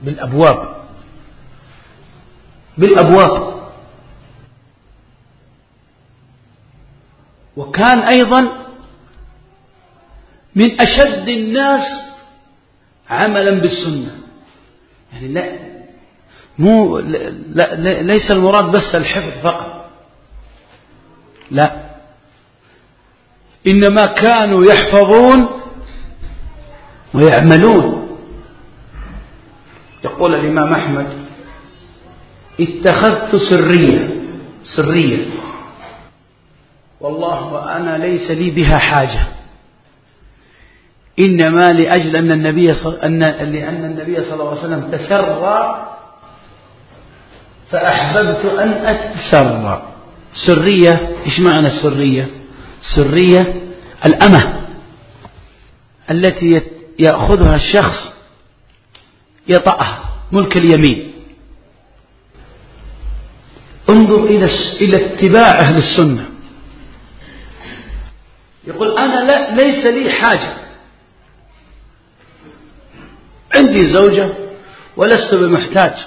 بالأبواب بالأبواب. وكان أيضا من أشد الناس عملا بالسنة. يعني لا مو لا ليس المراد بس الحفظ فقط. لا. إنما كانوا يحفظون ويعملون. يقول الإمام أحمد اتخذت سرية سرية. والله وأنا ليس لي بها حاجة. إنما لأجل أن النبي صل... أن لأن النبي صلى الله عليه وسلم تسرى فأحببت أن أتسرى. سرية إيش معنى السرية؟ سرية الأمة التي يأخذها الشخص يطأها ملك اليمين. انظر إلى إلى اتباع أهل السنة. يقول أنا لا ليس لي حاجة. عندي زوجة ولست بمحتاج.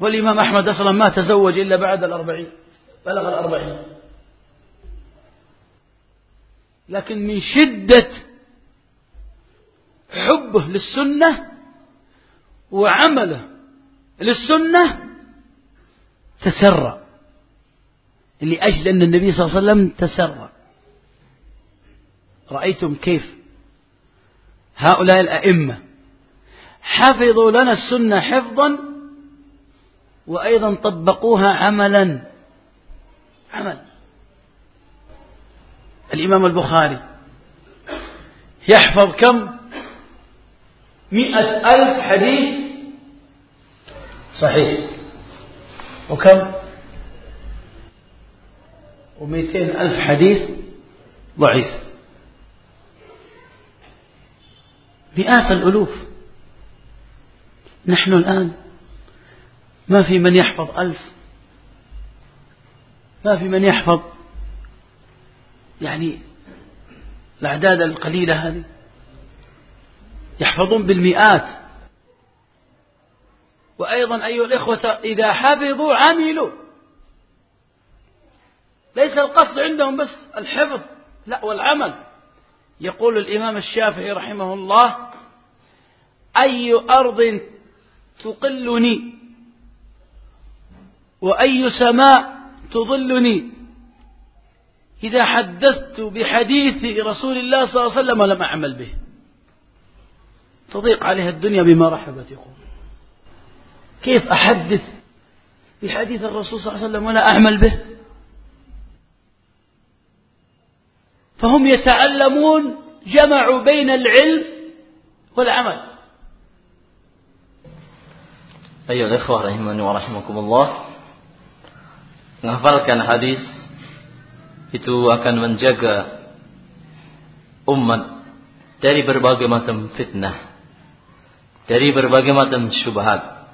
والإمام أحمد أصلا ما تزوج إلا بعد الأربعين بلغ الأربعين. لكن من شدة حبه للسنة وعمله للسنة تسرى لأجل أن النبي صلى الله عليه وسلم تسرى رأيتم كيف هؤلاء الأئمة حفظوا لنا السنة حفظا وأيضا طبقوها عملا. عمل. الإمام البخاري. يحفظ كم؟ مئة ألف حديث. صحيح. وكم؟ ومئتين ألف حديث ضعيف. مئات الألوف. نحن الآن ما في من يحفظ ألف. ما في من يحفظ يعني الأعداد القليلة هذه. يحفظون بالمئات. وأيضا أيها الإخوة إذا حفظوا عملوا. ليس القصد عندهم بس الحفظ لا والعمل. يقول الإمام الشافعي رحمه الله أي أرض تقلني؟ وأي سماء تظلني؟ إذا حدثت بحديث رسول الله صلى الله عليه وسلم لم أعمل به. تضيق عليها الدنيا بما رحبت يقول. كيف أحدث بحديث الرسول صلى الله عليه وسلم ولا أعمل به؟ فهم يتعلمون جمعوا بين العلم والعمل. أيها الإخوة رحمني ورحمكم الله. menghafalkan hadis itu akan menjaga umat dari berbagai macam fitnah, dari berbagai macam syubhat.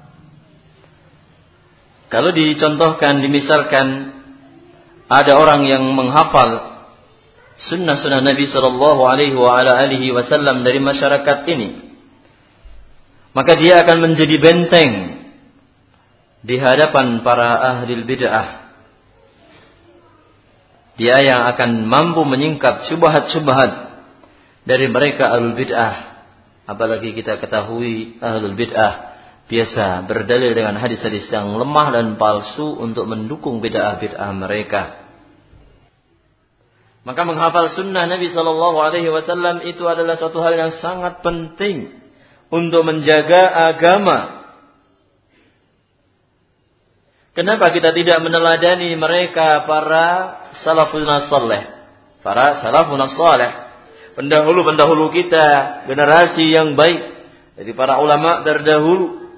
Kalau dicontohkan, dimisalkan ada orang yang menghafal sunnah-sunnah Nabi Shallallahu Alaihi Wasallam dari masyarakat ini, maka dia akan menjadi benteng di hadapan para ahli bid'ah. Dia yang akan mampu menyingkap subhat-subhat dari mereka ahli bid'ah. Apalagi kita ketahui ahli bid'ah biasa berdalil dengan hadis-hadis yang lemah dan palsu untuk mendukung bid'ah-bid'ah mereka. Maka menghafal sunnah Nabi Shallallahu Alaihi Wasallam itu adalah suatu hal yang sangat penting untuk menjaga agama. Kenapa kita tidak meneladani mereka para salafun saleh, para salafun saleh, pendahulu-pendahulu kita, generasi yang baik dari para ulama terdahulu.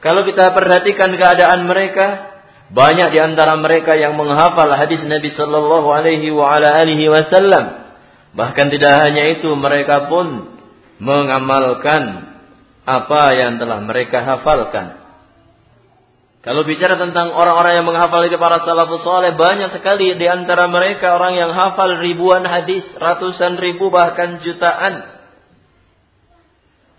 Kalau kita perhatikan keadaan mereka, banyak di antara mereka yang menghafal hadis Nabi sallallahu alaihi wa ala alihi wasallam. Bahkan tidak hanya itu, mereka pun mengamalkan apa yang telah mereka hafalkan. Kalau bicara tentang orang-orang yang menghafal itu para salafus saleh banyak sekali di antara mereka orang yang hafal ribuan hadis, ratusan ribu bahkan jutaan.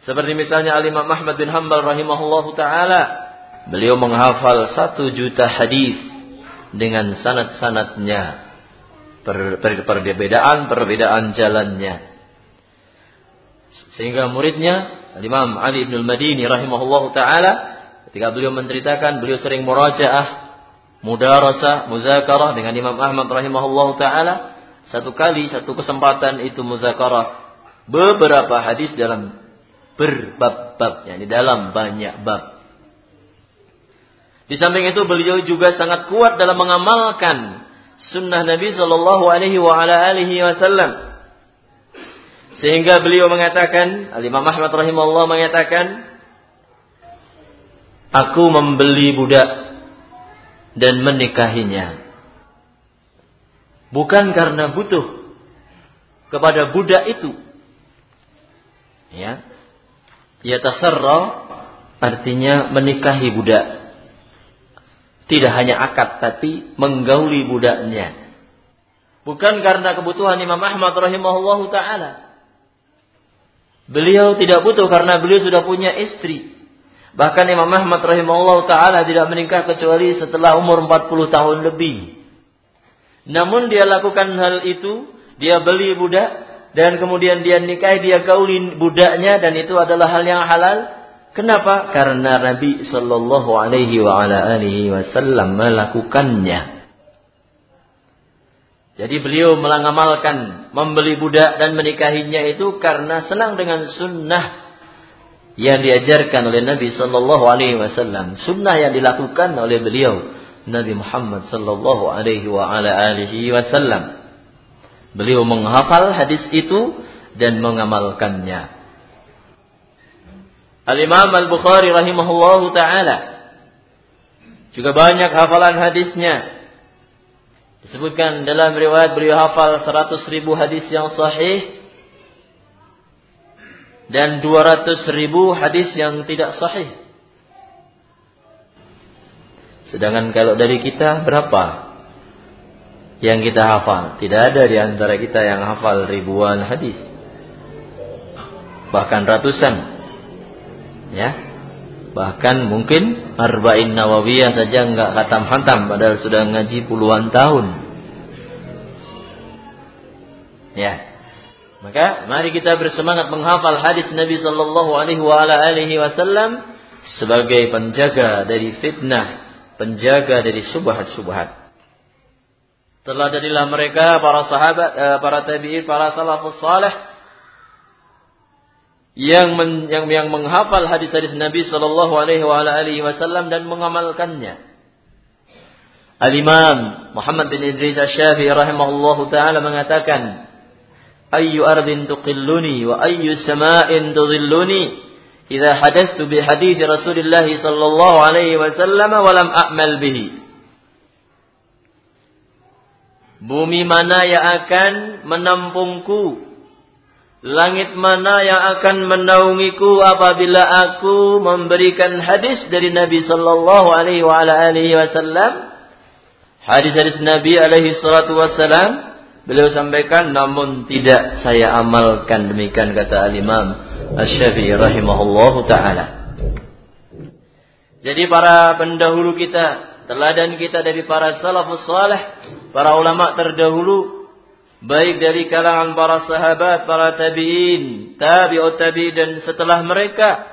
Seperti misalnya Al Imam Ahmad bin Hanbal rahimahullahu taala Beliau menghafal satu juta hadis dengan sanat-sanatnya. Per, per, perbedaan perbedaan jalannya. Sehingga muridnya Imam Ali bin Al-Madini rahimahullahu taala ketika beliau menceritakan beliau sering murajaah, mudarasah, muzakarah dengan Imam Ahmad rahimahullahu taala satu kali satu kesempatan itu muzakarah beberapa hadis dalam berbab-bab yakni dalam banyak bab di samping itu beliau juga sangat kuat dalam mengamalkan sunnah Nabi Shallallahu Alaihi Wasallam. Sehingga beliau mengatakan, Al Imam Ahmad rahimahullah mengatakan, aku membeli budak dan menikahinya. Bukan karena butuh kepada budak itu. Ya. Ya tasarra artinya menikahi budak. Tidak hanya akad tapi menggauli budaknya. Bukan karena kebutuhan Imam Ahmad rahimahullah taala. Beliau tidak butuh karena beliau sudah punya istri. Bahkan Imam Ahmad rahimahullah taala tidak menikah kecuali setelah umur 40 tahun lebih. Namun dia lakukan hal itu, dia beli budak dan kemudian dia nikahi, dia gauli budaknya dan itu adalah hal yang halal Kenapa? Karena Nabi Shallallahu Alaihi Wasallam melakukannya. Jadi beliau melangamalkan membeli budak dan menikahinya itu karena senang dengan sunnah yang diajarkan oleh Nabi Shallallahu Alaihi Wasallam. Sunnah yang dilakukan oleh beliau Nabi Muhammad Shallallahu Alaihi Wasallam. Beliau menghafal hadis itu dan mengamalkannya. Al-Imam Al-Bukhari rahimahullahu taala juga banyak hafalan hadisnya. Disebutkan dalam riwayat beliau hafal 100 ribu hadis yang sahih dan 200 ribu hadis yang tidak sahih. Sedangkan kalau dari kita berapa yang kita hafal? Tidak ada di antara kita yang hafal ribuan hadis. Bahkan ratusan. Ya. Bahkan mungkin arba'in nawawiyah saja enggak khatam-khatam padahal sudah ngaji puluhan tahun. Ya. Maka mari kita bersemangat menghafal hadis Nabi sallallahu alaihi wasallam sebagai penjaga dari fitnah, penjaga dari subhat-subhat. Telah darilah mereka para sahabat, eh, para tabi'in, para salafus salih yang men, yang yang menghafal hadis-hadis Nabi sallallahu alaihi wasallam dan mengamalkannya. Al-Imam Muhammad bin Idris Asy-Syafi'i rahimahullahu taala mengatakan, "Ayyu ardin tuqilluni wa ayyu sama'in tudhilluni idza hadastu bi hadits Rasulillah sallallahu alaihi wasallam wa lam a'mal bihi." Bumi mana yang akan menampungku Langit mana yang akan menaungiku apabila aku memberikan hadis dari Nabi sallallahu alaihi wasallam? Hadis-hadis Nabi alaihi salatu wasallam beliau sampaikan namun tidak saya amalkan demikian kata al-Imam Asy-Syafi'i rahimahullahu taala. Jadi para pendahulu kita, teladan kita dari para salafus saleh, para ulama terdahulu baik dari kalangan para sahabat, para tabi'in, tabi'ut tabi dan setelah mereka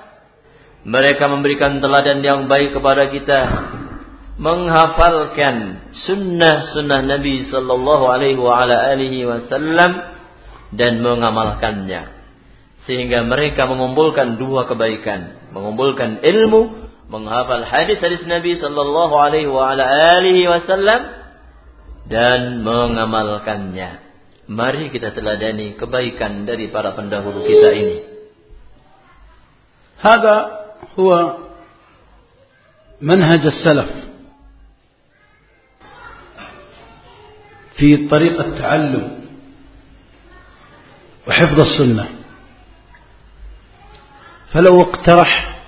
mereka memberikan teladan yang baik kepada kita menghafalkan sunnah-sunnah Nabi Sallallahu Alaihi Wasallam dan mengamalkannya. Sehingga mereka mengumpulkan dua kebaikan. Mengumpulkan ilmu, menghafal hadis-hadis Nabi Sallallahu Alaihi Wasallam dan mengamalkannya. Mari kita teladani kebaikan dari para pendahulu kita ini. Hada huwa manhaj as-salaf في طريقة التعلم وحفظ السنة. فلو اقترح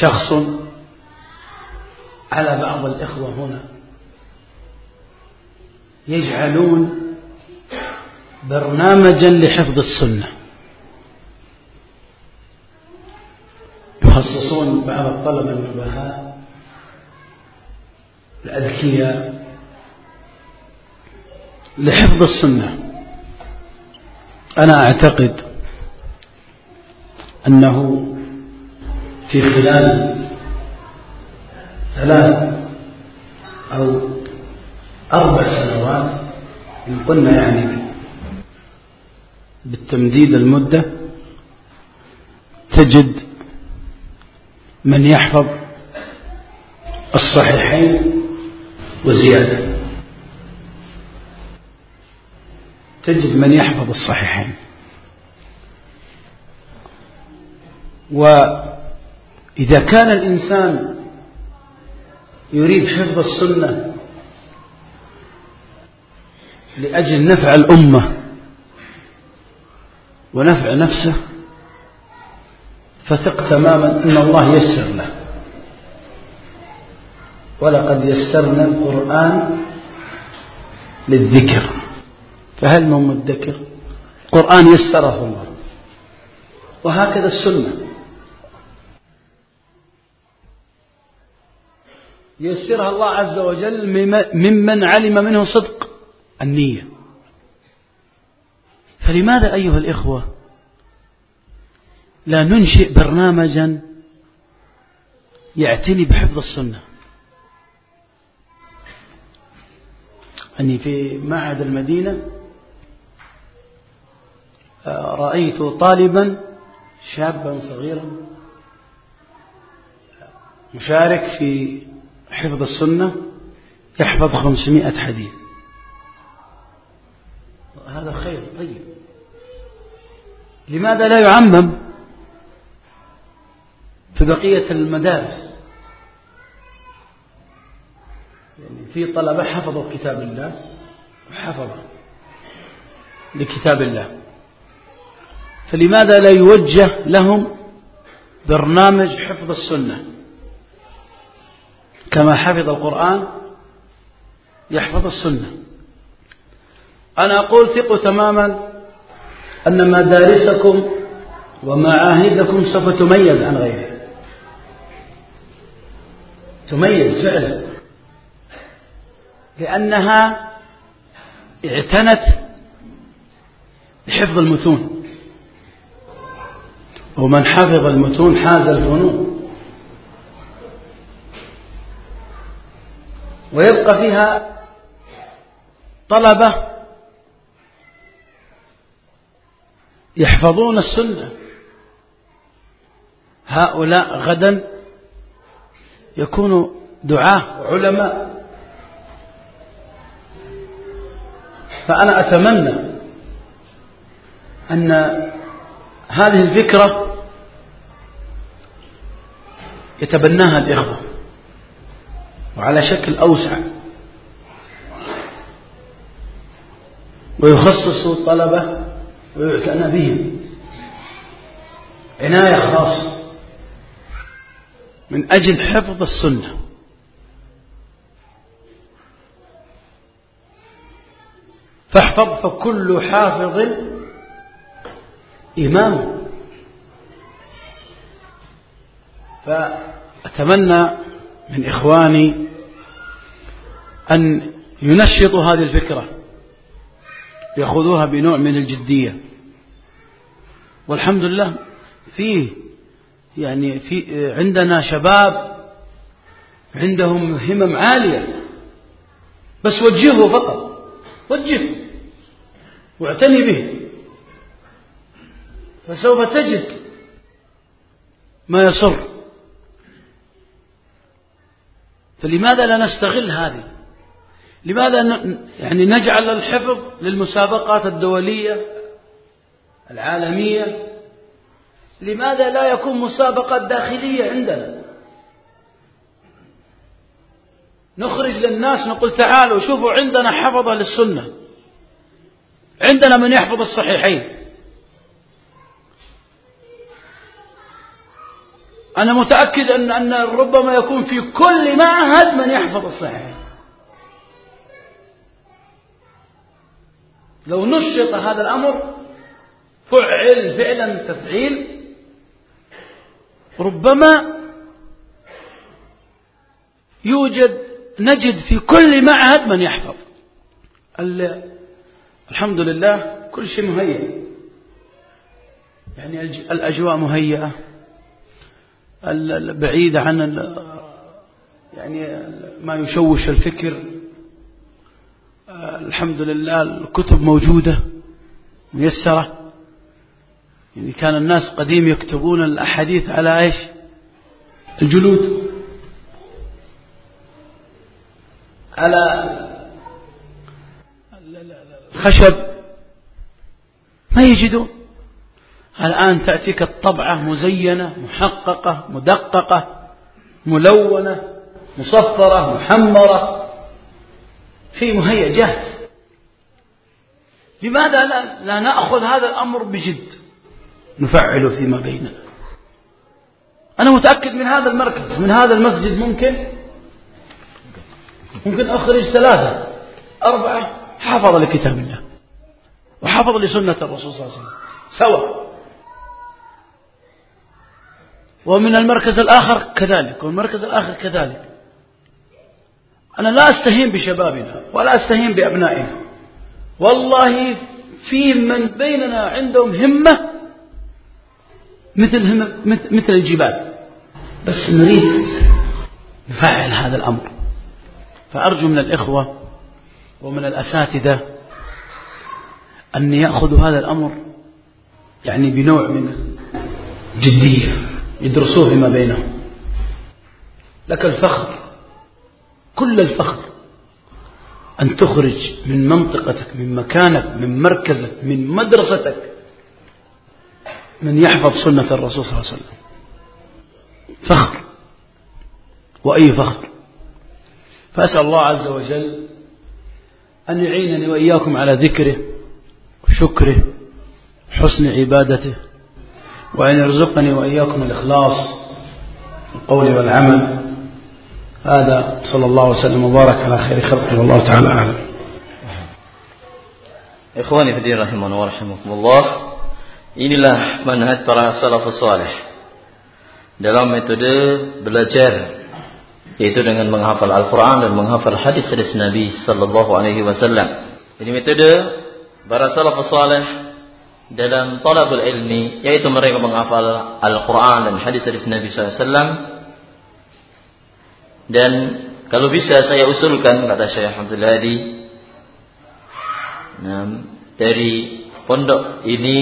شخص على بعض الإخوة هنا يجعلون برنامجا لحفظ السنة يخصصون بعض الطلبة النبهاء الأذكياء لحفظ السنة. أنا أعتقد أنه في خلال ثلاث أو أربع سنوات إن قلنا يعني بالتمديد المدة تجد من يحفظ الصحيحين وزيادة. تجد من يحفظ الصحيحين. وإذا كان الإنسان يريد حفظ السنة لأجل نفع الأمة ونفع نفسه فثق تماما أن الله يسر له. ولقد يسرنا القرآن للذكر. فهل من مدكر؟ القرآن يسره الله. وهكذا السنة. يسرها الله عز وجل ممن علم منه صدق النية. فلماذا أيها الإخوة لا ننشئ برنامجا يعتني بحفظ السنة؟ أني في معهد المدينة رأيت طالبا شابا صغيرا مشارك في حفظ السنة يحفظ خمسمائة حديث. هذا خير طيب. لماذا لا يعمم في بقية المدارس؟ يعني في طلبة حفظوا كتاب الله وحفظوا لكتاب الله. فلماذا لا يوجه لهم برنامج حفظ السنة؟ كما حفظ القرآن يحفظ السنة. أنا أقول ثقوا تماما أن مدارسكم ومعاهدكم سوف تميز عن غيرها. تميز فعلا. لأنها اعتنت بحفظ المتون. ومن حفظ المتون حاز الفنون. ويبقى فيها طلبة يحفظون السنة. هؤلاء غدا يكونوا دعاة وعلماء فأنا أتمنى أن هذه الفكرة يتبناها الإخوة وعلى شكل أوسع ويخصص الطلبة ويعتنى بهم. عناية خاصة من أجل حفظ السنة. فاحفظ فكل حافظ إمام. فأتمنى من إخواني أن ينشطوا هذه الفكرة يأخذوها بنوع من الجدية. والحمد لله فيه يعني في عندنا شباب عندهم همم عالية بس وجهه فقط وجهه واعتني به. فسوف تجد ما يسر فلماذا لا نستغل هذه؟ لماذا يعني نجعل الحفظ للمسابقات الدولية العالمية؟ لماذا لا يكون مسابقات داخلية عندنا؟ نخرج للناس نقول تعالوا شوفوا عندنا حفظة للسنة. عندنا من يحفظ الصحيحين. أنا متأكد أن أن ربما يكون في كل معهد من يحفظ الصحيحين لو نشط هذا الأمر فعل فعلا تفعيل ربما يوجد نجد في كل معهد من يحفظ. الحمد لله كل شيء مهيئ. يعني الأجواء مهيئة. بعيدة عن يعني ما يشوش الفكر. الحمد لله الكتب موجودة ميسرة. يعني كان الناس قديم يكتبون الأحاديث على إيش؟ الجلود. على الخشب. ما يجدون. الآن تأتيك الطبعة مزينة محققة مدققة ملونة مصفرة محمرة. شيء مهيأ جاهز. لماذا لا, لا نأخذ هذا الأمر بجد؟ نفعله فيما بيننا. أنا متأكد من هذا المركز من هذا المسجد ممكن؟ ممكن أخرج ثلاثة أربعة حفظ لكتاب الله وحفظ لسنة الرسول صلى الله عليه وسلم سوا ومن المركز الآخر كذلك والمركز الآخر كذلك. أنا لا أستهين بشبابنا ولا أستهين بأبنائنا. والله في من بيننا عندهم همة مثل همة مثل الجبال. بس نريد نفعل هذا الأمر. فأرجو من الإخوة ومن الأساتذة أن يأخذوا هذا الأمر يعني بنوع من الجدية. يدرسوه فيما بينهم. لك الفخر كل الفخر. أن تخرج من منطقتك من مكانك من مركزك من مدرستك من يحفظ سنة الرسول صلى الله عليه وسلم. فخر. وأي فخر؟ فأسأل الله عز وجل أن يعينني وإياكم على ذكره وشكره حسن عبادته وأن يرزقني وإياكم الإخلاص في القول والعمل هذا صلى الله وسلم وبارك على خير خلقه والله تعالى أعلم Ikhwani fi rahimana wa rahimakumullah. Inilah manhaj para salafus salih dalam metode belajar yaitu dengan menghafal Al-Qur'an dan menghafal hadis-hadis Nabi sallallahu alaihi wasallam. Ini metode para salafus salih dalam talabul ilmi yaitu mereka menghafal Al-Qur'an dan hadis-hadis Nabi wasallam dan kalau bisa saya usulkan kata Syekh Abdul Hadi dari pondok ini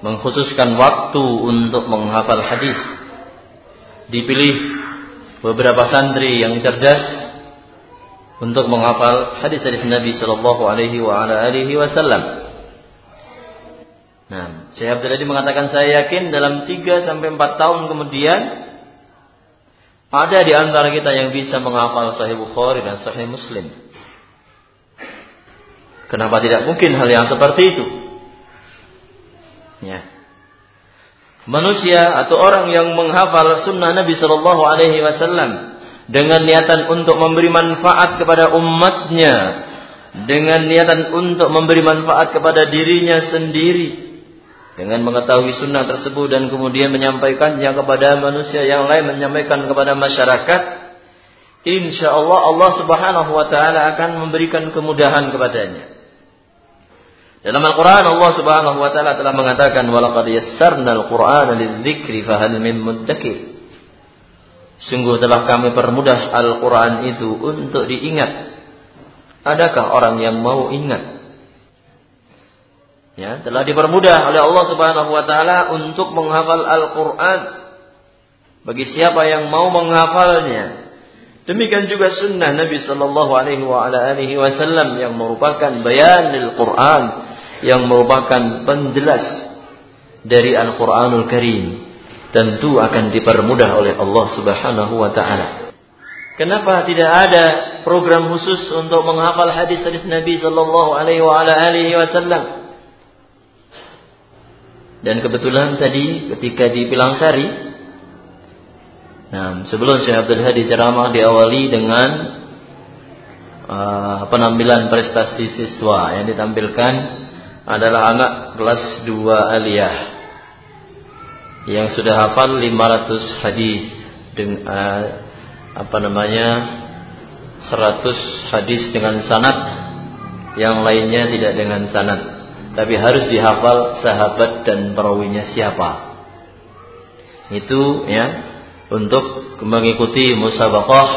mengkhususkan waktu untuk menghafal hadis. Dipilih beberapa santri yang cerdas untuk menghafal hadis-hadis Nabi Shallallahu Alaihi Wasallam. Nah, Syekh Abdul Hadi mengatakan saya yakin dalam 3 sampai 4 tahun kemudian ada di antara kita yang bisa menghafal Sahih Bukhari dan Sahih Muslim. Kenapa tidak mungkin hal yang seperti itu? Ya. Manusia atau orang yang menghafal sunnah Nabi Shallallahu Alaihi Wasallam dengan niatan untuk memberi manfaat kepada umatnya, dengan niatan untuk memberi manfaat kepada dirinya sendiri, dengan mengetahui sunnah tersebut dan kemudian menyampaikannya kepada manusia yang lain menyampaikan kepada masyarakat insya Allah Allah subhanahu wa ta'ala akan memberikan kemudahan kepadanya dalam Al-Quran Allah subhanahu wa ta'ala telah mengatakan walaqad yassarna al-Quran lidzikri fahal min muddakir Sungguh telah kami permudah Al-Quran itu untuk diingat. Adakah orang yang mau ingat? Ya, telah dipermudah oleh Allah Subhanahu wa taala untuk menghafal Al-Qur'an. Bagi siapa yang mau menghafalnya, Demikian juga sunnah Nabi Sallallahu Alaihi Wasallam yang merupakan bayan Al-Quran, yang merupakan penjelas dari Al-Quranul Karim, tentu akan dipermudah oleh Allah Subhanahu Wa Taala. Kenapa tidak ada program khusus untuk menghafal hadis-hadis Nabi Sallallahu Alaihi Wasallam? Dan kebetulan tadi ketika di Pilangsari Nah, sebelum Syekh Abdul Hadi ceramah diawali dengan uh, penampilan prestasi siswa yang ditampilkan adalah anak kelas 2 aliyah yang sudah hafal 500 hadis dengan uh, apa namanya 100 hadis dengan sanad yang lainnya tidak dengan sanad tapi harus dihafal sahabat dan perawinya siapa itu ya untuk mengikuti musabaqah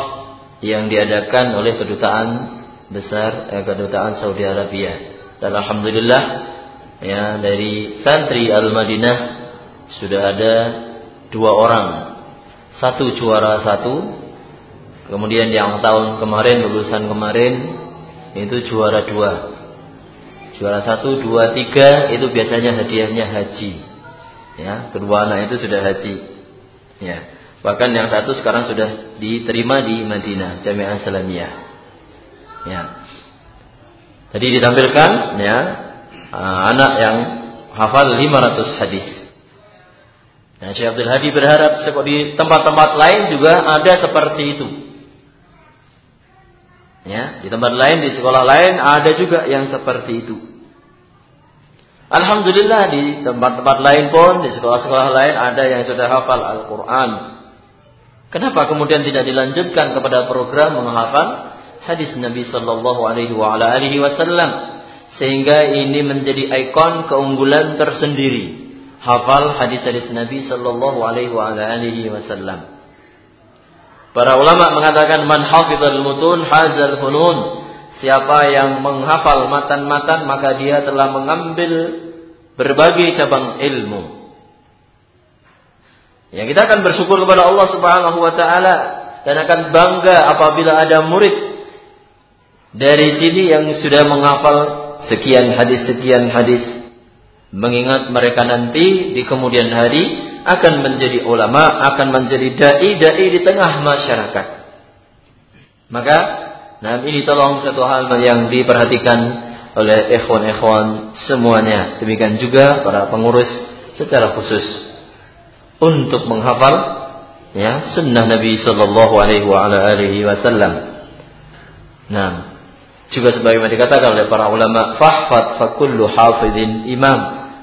yang diadakan oleh kedutaan besar eh, kedutaan Saudi Arabia. Dan alhamdulillah ya dari santri Al Madinah sudah ada dua orang. Satu juara satu. Kemudian yang tahun kemarin lulusan kemarin itu juara dua. Juara satu, dua, tiga itu biasanya hadiahnya haji. Ya, kedua anak itu sudah haji. Ya. Bahkan yang satu sekarang sudah diterima di Madinah, Jami'ah Salamiyah. Ya. Jadi ditampilkan ya uh, anak yang hafal 500 hadis. Nah, Syekh Abdul Hadi berharap di tempat-tempat lain juga ada seperti itu. Ya, di tempat lain, di sekolah lain ada juga yang seperti itu. Alhamdulillah di tempat-tempat lain pun, di sekolah-sekolah lain ada yang sudah hafal Al-Quran. Kenapa kemudian tidak dilanjutkan kepada program menghafal hadis Nabi Sallallahu Alaihi Wasallam sehingga ini menjadi ikon keunggulan tersendiri hafal hadis-hadis Nabi Sallallahu Alaihi Wasallam. Para ulama mengatakan man hafizal mutun hazal funun. Siapa yang menghafal matan-matan maka dia telah mengambil berbagai cabang ilmu. Ya kita akan bersyukur kepada Allah Subhanahu wa taala dan akan bangga apabila ada murid dari sini yang sudah menghafal sekian hadis sekian hadis mengingat mereka nanti di kemudian hari akan menjadi ulama, akan menjadi dai-dai di tengah masyarakat. Maka, nah ini tolong satu hal yang diperhatikan oleh ikhwan-ikhwan semuanya. Demikian juga para pengurus secara khusus. Untuk menghafal ya sunnah Nabi Shallallahu Alaihi Wasallam. Nah, juga sebagaimana dikatakan oleh para ulama, fahfad fakullu hafidin imam.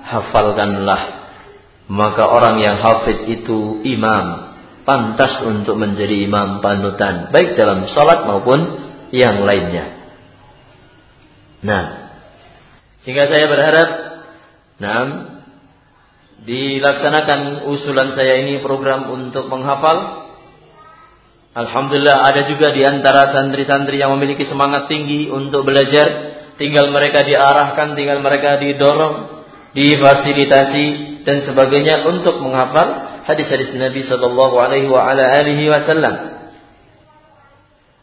Hafalkanlah. Maka orang yang hafid itu imam. Pantas untuk menjadi imam panutan. Baik dalam salat maupun yang lainnya. Nah sehingga saya berharap nah dilaksanakan usulan saya ini program untuk menghafal. Alhamdulillah ada juga di antara santri-santri yang memiliki semangat tinggi untuk belajar. Tinggal mereka diarahkan tinggal mereka didorong difasilitasi dan sebagainya untuk menghafal hadis-hadis Nabi Shallallahu Alaihi Wasallam.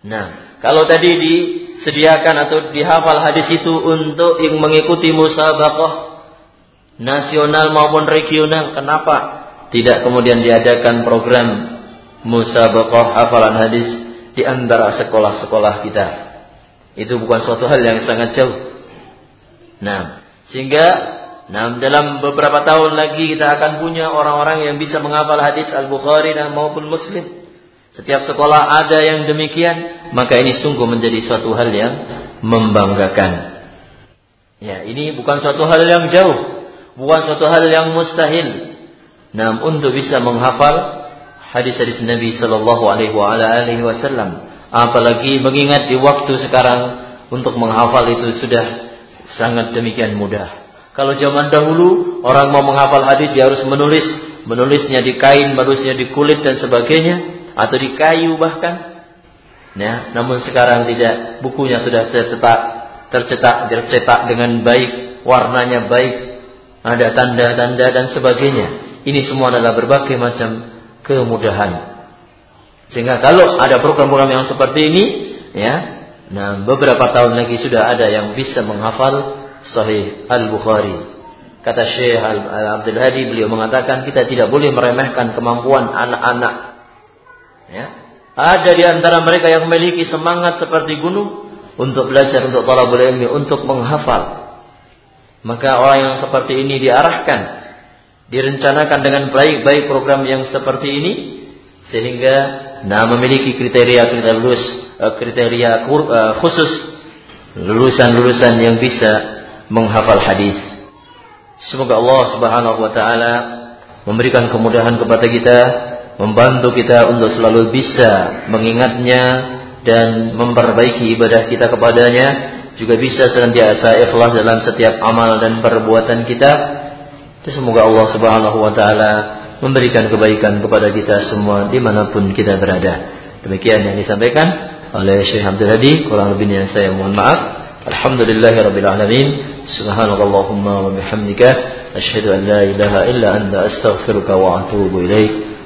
Nah, kalau tadi disediakan atau dihafal hadis itu untuk yang mengikuti musabaqah nasional maupun regional, kenapa tidak kemudian diadakan program musabaqah hafalan hadis di antara sekolah-sekolah kita? Itu bukan suatu hal yang sangat jauh. Nah, sehingga Nah, dalam beberapa tahun lagi kita akan punya orang-orang yang bisa menghafal hadis Al-Bukhari dan maupun Muslim. Setiap sekolah ada yang demikian, maka ini sungguh menjadi suatu hal yang membanggakan. Ya, ini bukan suatu hal yang jauh, bukan suatu hal yang mustahil. Nah, untuk bisa menghafal hadis-hadis Nabi Shallallahu Alaihi Wasallam, apalagi mengingat di waktu sekarang untuk menghafal itu sudah sangat demikian mudah. Kalau zaman dahulu orang mau menghafal hadis dia harus menulis, menulisnya di kain, menulisnya di kulit dan sebagainya atau di kayu bahkan. Ya, namun sekarang tidak, bukunya sudah tercetak, tercetak, tercetak dengan baik, warnanya baik, ada tanda-tanda dan sebagainya. Ini semua adalah berbagai macam kemudahan. Sehingga kalau ada program-program yang seperti ini, ya, nah beberapa tahun lagi sudah ada yang bisa menghafal Sahih Al-Bukhari. Kata Syekh Al-Abdul Hadi beliau mengatakan kita tidak boleh meremehkan kemampuan anak-anak. Ya. Ada di antara mereka yang memiliki semangat seperti gunung untuk belajar untuk talabul ilmi, untuk menghafal. Maka orang yang seperti ini diarahkan, direncanakan dengan baik-baik program yang seperti ini sehingga nah memiliki lulus eh, kriteria eh, khusus lulusan-lulusan yang bisa menghafal hadis. Semoga Allah Subhanahu wa taala memberikan kemudahan kepada kita, membantu kita untuk selalu bisa mengingatnya dan memperbaiki ibadah kita kepadanya juga bisa senantiasa ikhlas dalam setiap amal dan perbuatan kita. Semoga Allah subhanahu wa ta'ala memberikan kebaikan kepada kita semua di mana pun kita berada. Demikian yang disampaikan oleh Syekh Abdul Hadi. Kurang lebihnya saya mohon maaf. Alhamdulillahi Rabbil Alamin. Subhanallahumma wa bihamdika. Ashadu an la ilaha illa anda astaghfiruka wa atubu ilaih